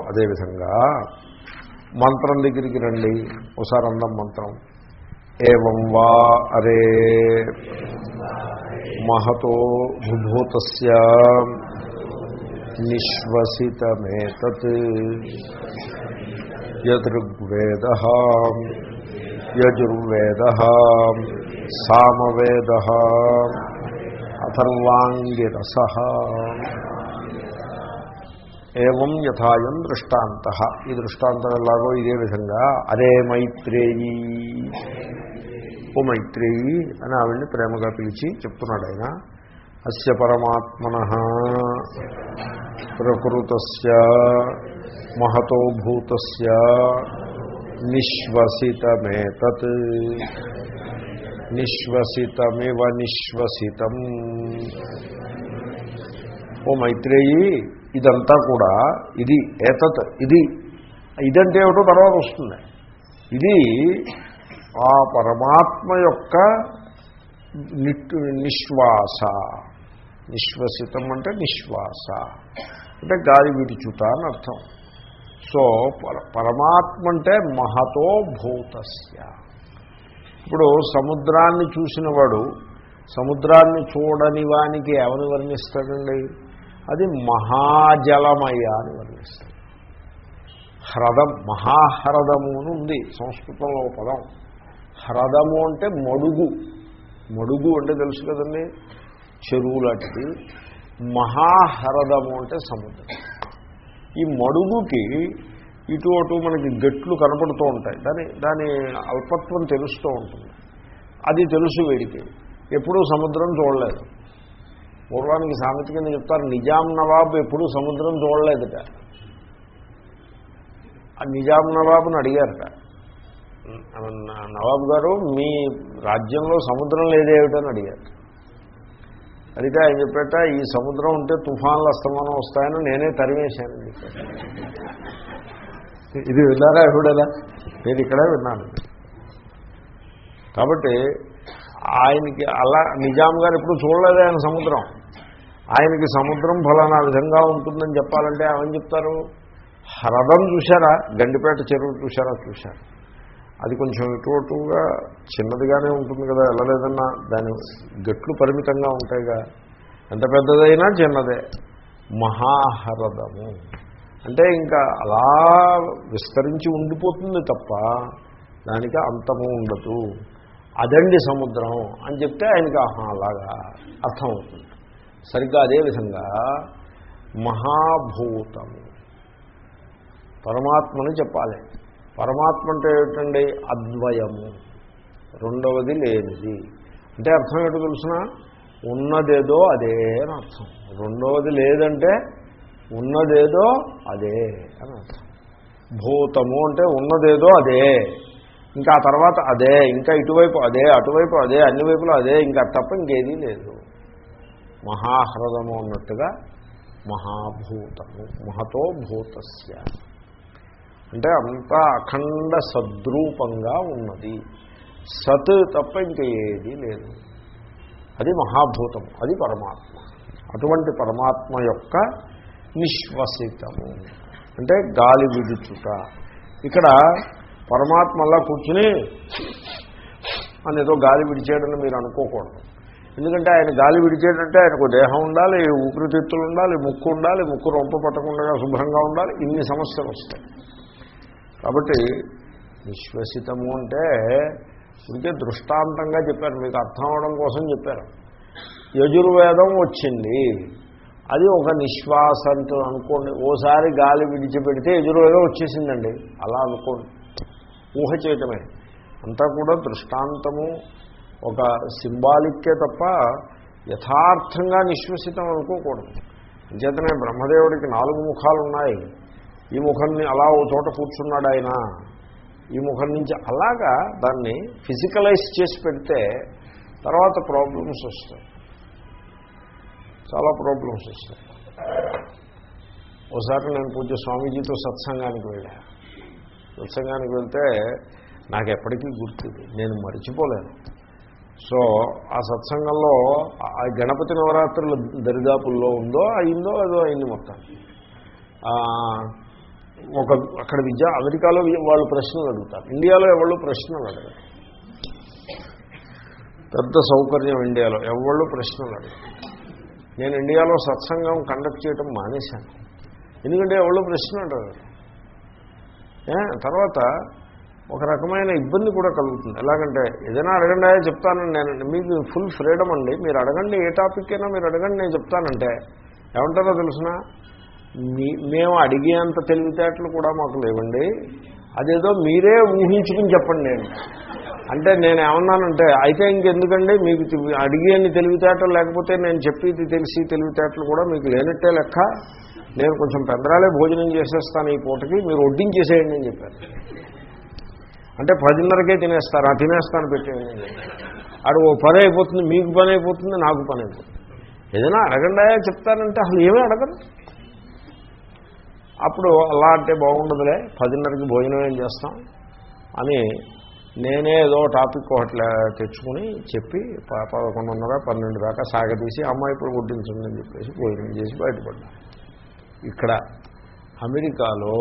Speaker 1: అదేవిధంగా మంత్రం దగ్గరికి రండి. ఒకసారి అందం మంత్రం. ఏం వా అరే మహతో భూభూత నిశ్వసితమేతత్ యదృగ్వేద యజుర్వేద సామవేద అథర్వాంగిరస ఏం యథాయం దృష్టాంత. ఈ దృష్టాంతం ఎలాగో ఇదే విధంగా అరే మైత్రేయీ. ఓ మైత్రేయీ అని ఆవిడ్ని ప్రేమగా పిలిచి చెప్తున్నాడు ఆయన. అస్య పరమాత్మన. ప్రకృత మహతో భూత నిశ్వసితమేతత్. నిశ్వసితమివ నిశ్వసితం. ఓ మైత్రేయీ ఇదంతా కూడా ఇది ఏతత్ ఇది ఇదంటే ఏమిటో తర్వాత వస్తుంది. ఇది ఆ పరమాత్మ యొక్క నిశ్వాస. నిశ్వసితం అంటే నిశ్వాస. అంటే గాలి విడిచుట అని అర్థం. సో పరమాత్మ అంటే మహతో భూతస్య. ఇప్పుడు సముద్రాన్ని చూసినవాడు సముద్రాన్ని చూడని వానికి ఎవరిని వర్ణిస్తాడండి? అది మహాజలమయ అని వర్ణిస్తాడు హ్రదం మహాహ్రదము అని ఉంది సంస్కృతంలో పదం. హ్రదము అంటే మడుగు. మడుగు అంటే తెలుసు కదండి? చెరువు లాంటిది. మహాహ్రదము అంటే సముద్రం. ఈ మడుగుకి ఇటు అటు మనకి గట్లు కనపడుతూ ఉంటాయి. దాని దాని అల్పత్వం తెలుస్తూ ఉంటుంది. అది తెలుసు వీడికి. ఎప్పుడూ సముద్రం చూడలేదు. పూర్వానికి సామెత కింద చెప్తారు నిజాం నవాబు ఎప్పుడూ సముద్రం చూడలేదుట. ఆ నిజాం నవాబుని అడిగారట. "న- నవాబు గారు మీ రాజ్యంలో సముద్రం లేదేమిటని అడిగారు. అడిగితే ఆయన చెప్పేట ఈ సముద్రం ఉంటే తుఫాన్లు అస్తమానం వస్తాయని నేనే తరివేశాను ఇది విన్నారా ఎప్పుడైనా? నేను ఇక్కడే విన్నాను. కాబట్టి ఆయనకి అలా నిజాం గారు ఎప్పుడు చూడలేదు ఆయన సముద్రం. ఆయనకి సముద్రం ఫలానా విధంగా ఉంటుందని చెప్పాలంటే ఏమని చెప్తారు? హ్రదం చూశారా? గండిపేట చెరువు చూశారా? చూశారు. అది కొంచెం ఇటు చిన్నదిగానే ఉంటుంది కదా వెళ్ళలేదన్నా దాని గట్లు పరిమితంగా ఉంటాయిగా. ఎంత పెద్దదైనా చిన్నదే. మహాహరదము. అంటే ఇంకా అలా విస్తరించి ఉండిపోతుంది తప్ప దానికి అంతము ఉండదు. అదండి సముద్రం అని చెప్తే ఆయనకి ఆహా అలాగా అర్థమవుతుంది. సరిగ్గా అదేవిధంగా మహాభూతము. పరమాత్మని చెప్పాలి. పరమాత్మ అంటే ఏమిటండి? అద్వయము. రెండవది లేనిది. అంటే అర్థం ఏంటో తెలుసిన? ఉన్నదేదో అదే అని అర్థం. రెండవది లేదంటే ఉన్నదేదో అదే అని అర్థం. భూతము అంటే ఉన్నదేదో అదే. ఇంకా ఆ తర్వాత అదే ఇంకా ఇటువైపు అదే అటువైపు అదే అన్ని వైపులు అదే ఇంకా తప్ప ఇంకేదీ లేదు. మహాహ్రదము అన్నట్టుగా మహాభూతము మహతో భూతస్య. అంటే అంతా అఖండ సద్రూపంగా ఉన్నది. సత్ తప్ప ఇంకా ఏదీ లేదు. అది మహాభూతము అది పరమాత్మ. అటువంటి పరమాత్మ యొక్క నిశ్వసితము. అంటే గాలి విడుచుట ఇక్కడ పరమాత్మ అలా కూర్చుని ఏదో గాలి విడిచేయడని మీరు అనుకోకూడదు. ఎందుకంటే ఆయన గాలి విడిచేటంటే ఆయనకు దేహం ఉండాలి ఊపిరితిత్తులు ఉండాలి ముక్కు ఉండాలి ముక్కు రొంప పట్టకుండా శుభ్రంగా ఉండాలి ఇన్ని సమస్యలు వస్తాయి. కాబట్టి విశ్వసితము అంటే ఇంకే దృష్టాంతంగా చెప్పారు మీకు అర్థం అవడం కోసం చెప్పారు. యజుర్వేదం వచ్చింది. అది ఒక నిశ్వాస అంటూ అనుకోండి. ఓసారి గాలి విడిచిపెడితే యజుర్వేదం వచ్చేసిందండి. అలా అనుకోండి. ఊహ చేయటమే అంతా కూడా దృష్టాంతము ఒక సింబాలిక్కే తప్ప యథార్థంగా నిశ్వసితం అనుకోకూడదు. అంచేతనే బ్రహ్మదేవుడికి నాలుగు ముఖాలు ఉన్నాయి ఈ ముఖాన్ని అలా ఓ చోట కూర్చున్నాడు ఆయన. ఈ ముఖం నుంచి అలాగా దాన్ని ఫిజికలైజ్ చేసి పెడితే తర్వాత ప్రాబ్లమ్స్ వస్తాయి. చాలా ప్రాబ్లమ్స్ వస్తాయి. ఒకసారి నేను పూజ స్వామీజీతో సత్సంగానికి వెళ్ళా. సత్సంగానికి వెళ్తే నాకు ఎప్పటికీ గుర్తుంది నేను మర్చిపోలేను. సో ఆ సత్సంగంలో ఆ గణపతి నవరాత్రుల దరిదాపుల్లో ఉందో అయిందో అదో అయింది మొత్తం. ఒక అక్కడ విద్య అమెరికాలో వాళ్ళు ప్రశ్నలు అడుగుతారు. ఇండియాలో ఎవళ్ళు ప్రశ్నలు అడగరు. పెద్ద సౌకర్యం ఇండియాలో ఎవళ్ళు ప్రశ్నలు అడగరు. నేను ఇండియాలో సత్సంగం కండక్ట్ చేయడం మానేశాను. ఎందుకంటే ఎవళ్ళు ప్రశ్న అడగరు. తర్వాత ఒక రకమైన ఇబ్బంది కూడా కలుగుతుంది. ఎలాగంటే ఏదైనా అడగండి చెప్తానండి నేను మీకు ఫుల్ ఫ్రీడమ్ అండి. మీరు అడగండి ఏ టాపిక్ అయినా మీరు అడగండి నేను చెప్తానంటే ఏమంటారో తెలుసిన? మీ మేము అడిగేంత తెలివితేటలు కూడా మాకు లేవండి. అదేదో మీరే ఊహించుకుని చెప్పండి నేను. అంటే నేను ఏమన్నానంటే అయితే ఇంకెందుకండి? మీకు అడిగేని తెలివితేటలు లేకపోతే నేను చెప్పేది తెలిసి తెలివితేటలు కూడా మీకు లేనట్టే లెక్క. నేను కొంచెం పెందరాలే భోజనం చేసేస్తాను ఈ పూటకి. మీరు వడ్డించేసేయండి అని చెప్పాను అంటే పదిన్నరకే తినేస్తారు. ఆ తినేస్తాను పెట్టేయండి అని ఆడు ఓ పని అయిపోతుంది మీకు పని అయిపోతుంది నాకు పని అయిపోతుంది. ఏదైనా అడగండా చెప్తానంటే అసలు ఏమీ అడగరు. అప్పుడు అలా అంటే బాగుండదులే పదిన్నరకి భోజనం ఏం చేస్తాం అని నేనే ఏదో టాపిక్ ఒకటి తెచ్చుకుని చెప్పి పదకొండున్నర పన్నెండు దాకా సాగతీసి అమ్మాయి ఇప్పుడు వడ్డించండి అని చెప్పేసి భోజనం చేసి బయటపడ్డా ఇక్కడ అమెరికాలో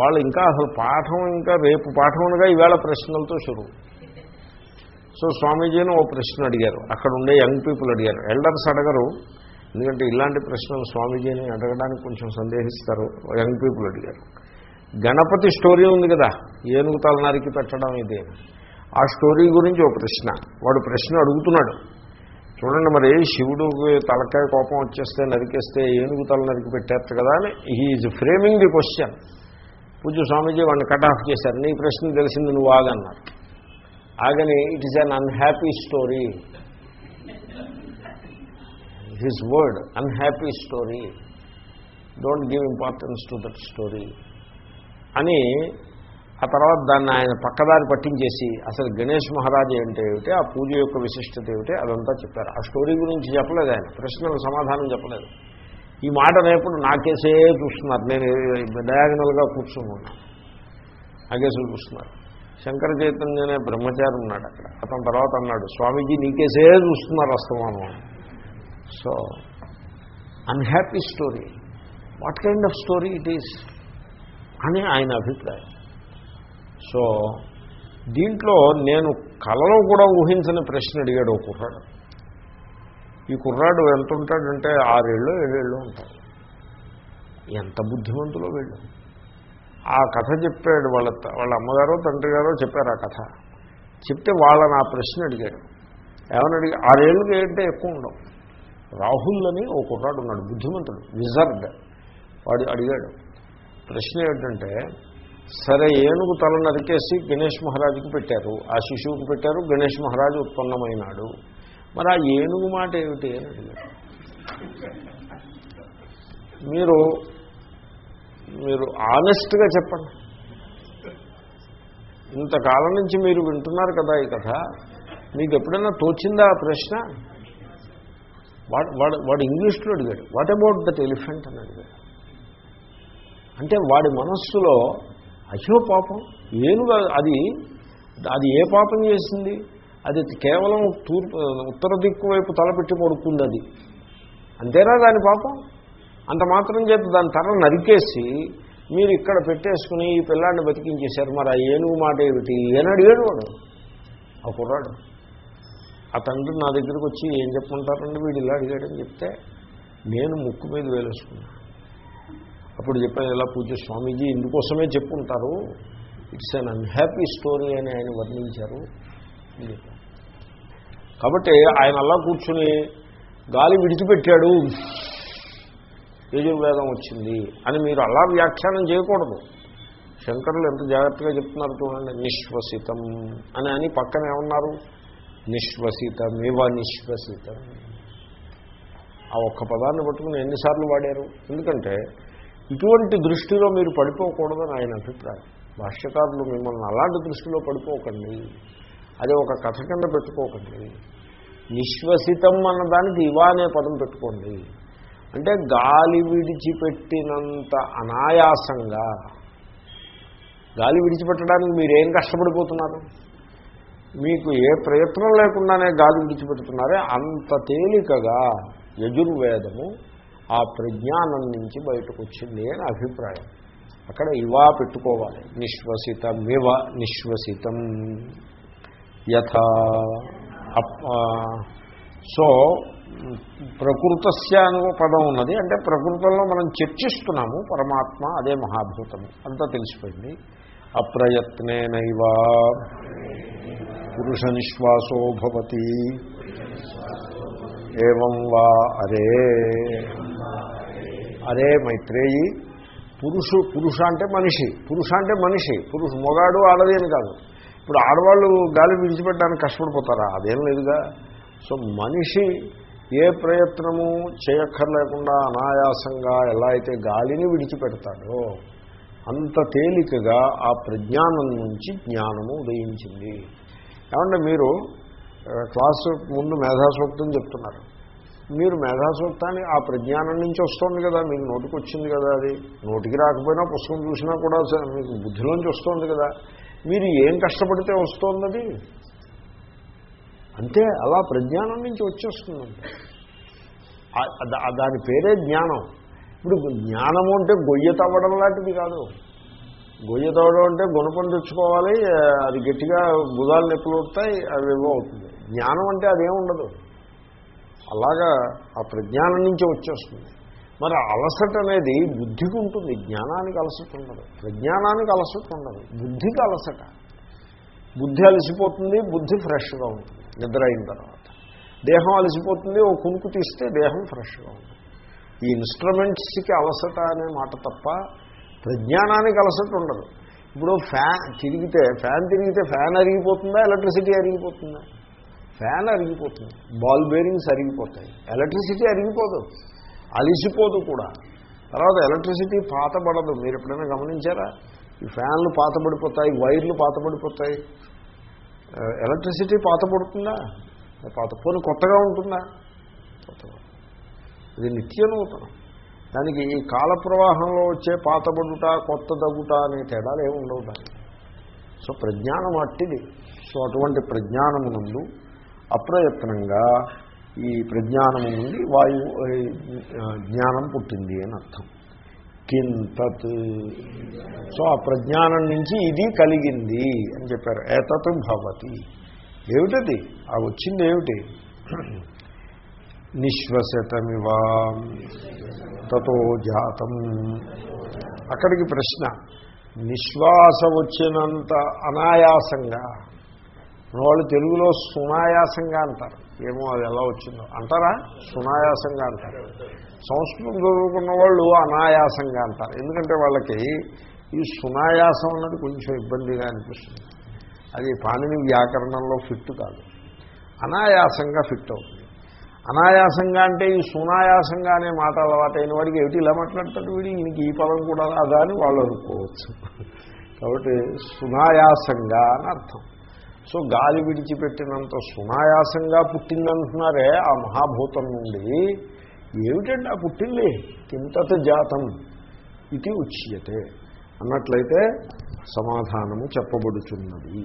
Speaker 1: వాళ్ళు ఇంకా అసలు పాఠం ఇంకా రేపు పాఠం అనగా ఈవేళ ప్రశ్నలతో షురు సో స్వామీజీని ఓ ప్రశ్న అడిగారు. అక్కడ ఉండే యంగ్ పీపుల్ అడిగారు. ఎల్డర్స్ అడగరు. ఎందుకంటే ఇలాంటి ప్రశ్నలు స్వామీజీని అడగడానికి కొంచెం సందేహిస్తారు. యంగ్ పీపుల్ అడిగారు. గణపతి స్టోరీ ఉంది కదా ఏనుగు తలనరికి పెట్టడం ఇదే. ఆ స్టోరీ గురించి ఒక ప్రశ్న. వాడు ప్రశ్న అడుగుతున్నాడు. చూడండి మరి శివుడు తలకాయ కోపం వచ్చేస్తే నరికేస్తే ఏనుగు తల నరికి పెట్టేస్తారు కదా అని. హీఈ్ ఫ్రేమింగ్ ది క్వశ్చన్ పూజ స్వామీజీ వాడిని కట్ ఆఫ్ చేశారు. నీ ప్రశ్న తెలిసింది నువ్వు ఆగన్నారు. ఆగని it is un unhappy story his word unhappy story don't give importance to that story అని ఆ తర్వాత దాన్ని ఆయన పక్కదారి పట్టించేసి అసలు గణేష్ మహారాజ్ అంటే ఏమిటి ఆ పూజ యొక్క విశిష్టత ఏమిటి అదంతా చెప్పారు. ఆ స్టోరీ గురించి చెప్పలేదు ఆయన. ప్రశ్నలు సమాధానం చెప్పలేదు. ఈ మాట నేప్పుడు నాకేసే చూస్తున్నారు. నేను డయాగనల్గా కూర్చున్నాను. నాకేసే చూస్తున్నారు. శంకర చైతన్య అనే బ్రహ్మచారి ఉన్నాడు అక్కడ. అతని తర్వాత అన్నాడు స్వామీజీ నీకేసే చూస్తున్నారు అస్తమానం. So unhappy story what kind of story it is అని ఆయన అభిప్రాయం. సో దీంట్లో నేను కలలో కూడా ఊహించని ప్రశ్న అడిగాడు ఓ ఈ కుర్రాడు ఎంత ఉంటాడంటే ఆరేళ్ళు ఏడేళ్ళు ఉంటాడు ఎంత బుద్ధిమంతులో వీళ్ళు? ఆ కథ చెప్పాడు వాళ్ళ వాళ్ళ అమ్మగారో తండ్రి గారో చెప్పారు ఆ కథ. చెప్తే వాళ్ళని ఆ ప్రశ్న అడిగాడు. ఏమని అడిగి ఆరేళ్ళకి ఏంటంటే ఎక్కువ ఉండవు. రాహుల్ అని ఓ కుర్రాడు ఉన్నాడు బుద్ధిమంతుడు విజర్డ్. వాడు అడిగాడు ప్రశ్న ఏంటంటే సరే ఏనుగు తల నరికేసి గణేష్ మహారాజుకి పెట్టారు. ఆ శిశువుకు పెట్టారు గణేష్ మహారాజు ఉత్పన్నమైనాడు. మరి ఆ ఏనుగు మాట ఏమిటి? అని అడిగారు మీరు మీరు ఆనెస్ట్గా చెప్పండి. ఇంతకాలం నుంచి మీరు వింటున్నారు కదా ఈ కథ. మీకు ఎప్పుడైనా తోచిందా ఆ ప్రశ్న? వాడు వాడు వాడు ఇంగ్లీష్లో అడిగాడు వాట్ అబౌట్ దట్ ఎలిఫెంట్ అని అడిగాడు. అంటే వాడి మనస్సులో అయ్యో పాపం ఏనుగు అది అది ఏ పాపం చేసింది? అది కేవలం తూర్పు ఉత్తర దిక్కు వైపు తలపెట్టి పడుకుంది అది అంతేనా దాని పాపం? అంత మాత్రం చేత దాని తర నరికేసి మీరు ఇక్కడ పెట్టేసుకుని ఈ పిల్లాడిని బతికించేశారు. మరి ఆ ఏనుగు మాట ఏమిటి? అని అడిగాడు వాడు. ఆ కుర్రాడు. ఆ తండ్రి నా దగ్గరికి వచ్చి ఏం చెప్పుకుంటారండి వీడు ఇలా అడిగాడని చెప్తే నేను ముక్కు మీద వేలేసుకున్నా. అప్పుడు చెప్పాను ఇలా పూజ స్వామీజీ ఇందుకోసమే చెప్పుంటారు. ఇట్స్ అన్ అన్హ్యాపీ స్టోరీ అని ఆయన వర్ణించారు. అని కాబట్టి ఆయన అలా కూర్చుని గాలి విడిచిపెట్టాడు. యజుర్వేదం వచ్చింది అని మీరు అలా వ్యాఖ్యానం చేయకూడదు. శంకరులు ఎంత జాగ్రత్తగా చెప్తున్నారు చూడండి. నిశ్వసితం అని అని పక్కన ఏమన్నారు? నిశ్వసితం ఇవ నిశ్వసితం. ఆ ఒక్క పదాన్ని పట్టుకుని ఎన్నిసార్లు వాడారు? ఎందుకంటే ఇటువంటి దృష్టిలో మీరు పడిపోకూడదని ఆయన అభిప్రాయం. భాష్యకారులు మిమ్మల్ని అలాంటి దృష్టిలో పడిపోకండి. అది ఒక కథ కింద పెట్టుకోకండి. నిశ్వసితం అన్నదానికి ఇవా అనే పదం పెట్టుకోండి. అంటే గాలి విడిచిపెట్టినంత అనాయాసంగా గాలి విడిచిపెట్టడానికి మీరేం కష్టపడిపోతున్నారు? మీకు ఏ ప్రయత్నం లేకుండానే గాలి విడిచిపెడుతున్నారే అంత తేలికగా యజుర్వేదము ఆ ప్రజ్ఞానం నుంచి బయటకు వచ్చింది అని అభిప్రాయం. అక్కడ ఇవా పెట్టుకోవాలి. నిశ్వసితమివ నిశ్వసితం. యథా. అప్ సో ప్రకృతస్య అని ఒక పదం ఉన్నది. అంటే ప్రకృతంలో మనం చర్చిస్తున్నాము పరమాత్మ అదే మహాభూతము. అంతా తెలిసిపోయింది. అప్రయత్నేనైవా. పురుష నిశ్వాసో భవతి. ఏం వా అరే. అరే మైత్రేయి. పురుషు పురుష అంటే మనిషి. పురుష అంటే మనిషి. పురుషు మొగాడు ఆడది అని కాదు. ఇప్పుడు ఆడవాళ్ళు గాలి విడిచిపెట్టడానికి కష్టపడిపోతారా? అదేం లేదుగా. సో మనిషి ఏ ప్రయత్నము చేయక్కర్లేకుండా అనాయాసంగా ఎలా అయితే గాలిని విడిచిపెడతాడో అంత తేలికగా ఆ ప్రజ్ఞానం నుంచి జ్ఞానము ఉదయించింది. ఏమంటే మీరు క్లాసు ముందు మేధాసూక్తం చెప్తున్నారు. మీరు మేధాసూక్తాన్ని ఆ ప్రజ్ఞానం నుంచి వస్తుంది కదా మీకు నోటికి వచ్చింది కదా అది. నోటికి రాకపోయినా పుస్తకం చూసినా కూడా మీకు బుద్ధిలోంచి వస్తుంది కదా. మీరు ఏం కష్టపడితే వస్తుంది అది అంతే అలా ప్రజ్ఞానం నుంచి వచ్చేస్తుందండి. దాని పేరే జ్ఞానం. ఇప్పుడు జ్ఞానము అంటే గొయ్య తవ్వడం లాంటిది కాదు. గొయ్య తవ్వడం అంటే గుణపం తెచ్చుకోవాలి అది గట్టిగా బుధాలు నొప్పులు వస్తాయి అవి ఏవో అవుతుంది. జ్ఞానం అంటే అదేముండదు అలాగా ఆ ప్రజ్ఞానం నుంచి వచ్చేస్తుంది. మరి అలసట అనేది బుద్ధికి ఉంటుంది జ్ఞానానికి అలసట ఉండదు. ప్రజ్ఞానానికి అలసట ఉండదు బుద్ధికి అలసట. బుద్ధి అలసిపోతుంది బుద్ధి ఫ్రెష్గా ఉంటుంది నిద్ర అయిన తర్వాత. దేహం అలసిపోతుంది ఓ కునుకు తీస్తే దేహం ఫ్రెష్గా ఉంటుంది. ఈ ఇన్స్ట్రుమెంట్స్కి అలసట అనే మాట తప్ప ప్రజ్ఞానానికి అలసట ఉండదు. ఇప్పుడు ఫ్యాన్ తిరిగితే ఫ్యాన్ తిరిగితే ఫ్యాన్ అరిగిపోతుందా ఎలక్ట్రిసిటీ అరిగిపోతుందా? ఫ్యాన్ అరిగిపోతుంది బాల్ బేరింగ్స్ అరిగిపోతాయి ఎలక్ట్రిసిటీ అరిగిపోదు. అలిసిపోదు కూడా. తర్వాత ఎలక్ట్రిసిటీ పాతబడదు మీరు ఎప్పుడైనా గమనించారా? ఈ ఫ్యాన్లు పాతబడిపోతాయి వైర్లు పాతబడిపోతాయి ఎలక్ట్రిసిటీ పాతబడుతుందా పాత పోనీ కొత్తగా ఉంటుందా? కొత్తగా ఇది నిత్యనూతనం దానికి ఈ కాల ప్రవాహంలో వచ్చే పాతబడుట కొత్త దగ్గుట అనే తేడాలు ఏమి ఉండవు దానికి. సో ప్రజ్ఞానం అట్టిది. సో అటువంటి ప్రజ్ఞానమునందు అప్రయత్నంగా ఈ ప్రజ్ఞానము నుండి వాయు జ్ఞానం పుట్టింది అని అర్థం. కింతత్. సో ఆ ప్రజ్ఞానం నుంచి ఇది కలిగింది అని చెప్పారు. ఏతత్ భవతి. ఏమిటది? ఆ వచ్చింది ఏమిటి? నిశ్వసతమివా. తతో జాతం. అక్కడికి ప్రశ్న. నిశ్వాస వచ్చినంత అనాయాసంగా వాళ్ళు తెలుగులో సునాయాసంగా అంటారు. ఏమో అది ఎలా వచ్చిందో. అంటారా? సునాయాసంగా అంటారు. సంస్కృతం చదువుకున్న వాళ్ళు అనాయాసంగా అంటారు. ఎందుకంటే వాళ్ళకి ఈ సునాయాసం అన్నది కొంచెం ఇబ్బందిగా అనిపిస్తుంది. అది పాణిని వ్యాకరణంలో ఫిట్ కాదు. అనాయాసంగా ఫిట్ అవుతుంది. అనాయాసంగా అంటే ఈ సునాయాసంగా అనే మాట అలవాటైన వాడికి ఏమిటి ఇలా మాట్లాడతాడు వీడి? ఈయనకి ఈ పదం కూడా రాదా అని వాళ్ళు అనుకోవచ్చు. కాబట్టి సునాయాసంగా అని అర్థం. సో గాలి విడిచిపెట్టినంత సునాయాసంగా పుట్టిందంటున్నారే ఆ మహాభూతం నుండి. ఏమిటండి ఆ పుట్టింది కింతత జాతం ఇది ఉచ్యతే అన్నట్లయితే సమాధానము చెప్పబడుచున్నది.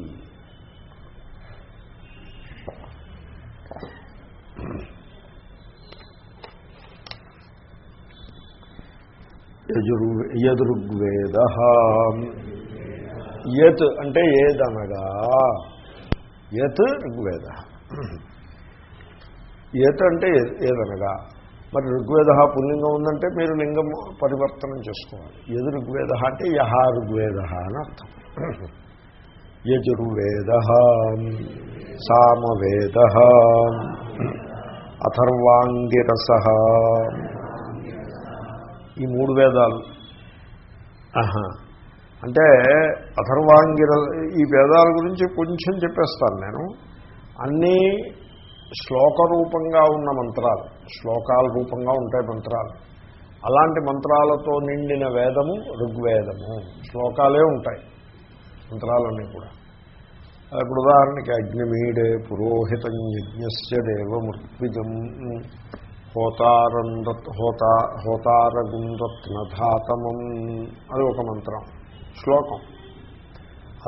Speaker 1: యజురు యత్ అంటే ఏదనగా. యత్ ఋగ్వేద. యత్ అంటే ఏదనగా. మరి ఋగ్వేద పుల్లింగం ఉందంటే మీరు లింగం పరివర్తనం చేసుకోవాలి. యదు ఋగ్వేద అంటే యహ ఋగ్వేద అని అర్థం. యజుర్వేద సామవేద అథర్వాంగిరస. ఈ మూడు వేదాలు. ఆహా. అంటే అథర్వాంగిర ఈ వేదాల గురించి కొంచెం చెప్పేస్తాను నేను. అన్నీ శ్లోక రూపంగా ఉన్న మంత్రాలు శ్లోకాల రూపంగా ఉంటాయి మంత్రాలు. అలాంటి మంత్రాలతో నిండిన వేదము ఋగ్వేదము. శ్లోకాలే ఉంటాయి మంత్రాలన్నీ కూడా. ఇప్పుడు ఉదాహరణకి అగ్నిమీడే పురోహితం యజ్ఞస్య దేవమృత్విజం హోతారం హోతా హోతారగుందత్నధాతమం అది ఒక మంత్రం. శ్లోకం.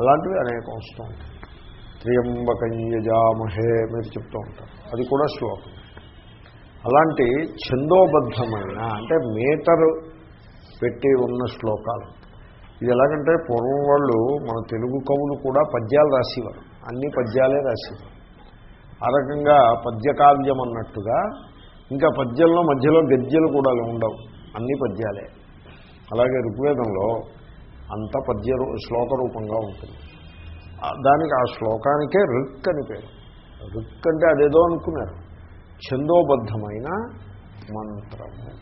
Speaker 1: అలాంటివి అనేకం వస్తూ ఉంటాయి. త్రియంబకంయజామహే మీరు చెప్తూ ఉంటారు. అది కూడా శ్లోకం. అలాంటి ఛందోబద్ధమైన అంటే మీటరు పెట్టి ఉన్న శ్లోకాలు. ఇది ఎలాగంటే పూర్వం వాళ్ళు మన తెలుగు కవులు కూడా పద్యాలు రాసేవారు. అన్ని పద్యాలే రాసేవారు. ఆ రకంగా పద్యకావ్యం అన్నట్టుగా ఇంకా పద్యంలో మధ్యలో గద్యలు కూడా ఉండవు. అన్ని పద్యాలే. అలాగే ఋగ్వేదంలో అంత పద్య శ్లోక రూపంగా ఉంటుంది. దానికి ఆ శ్లోకానికే రిక్ అని పేరు. రిక్ అంటే అదేదో అనుకున్నారు. ఛందోబద్ధమైన మంత్రము.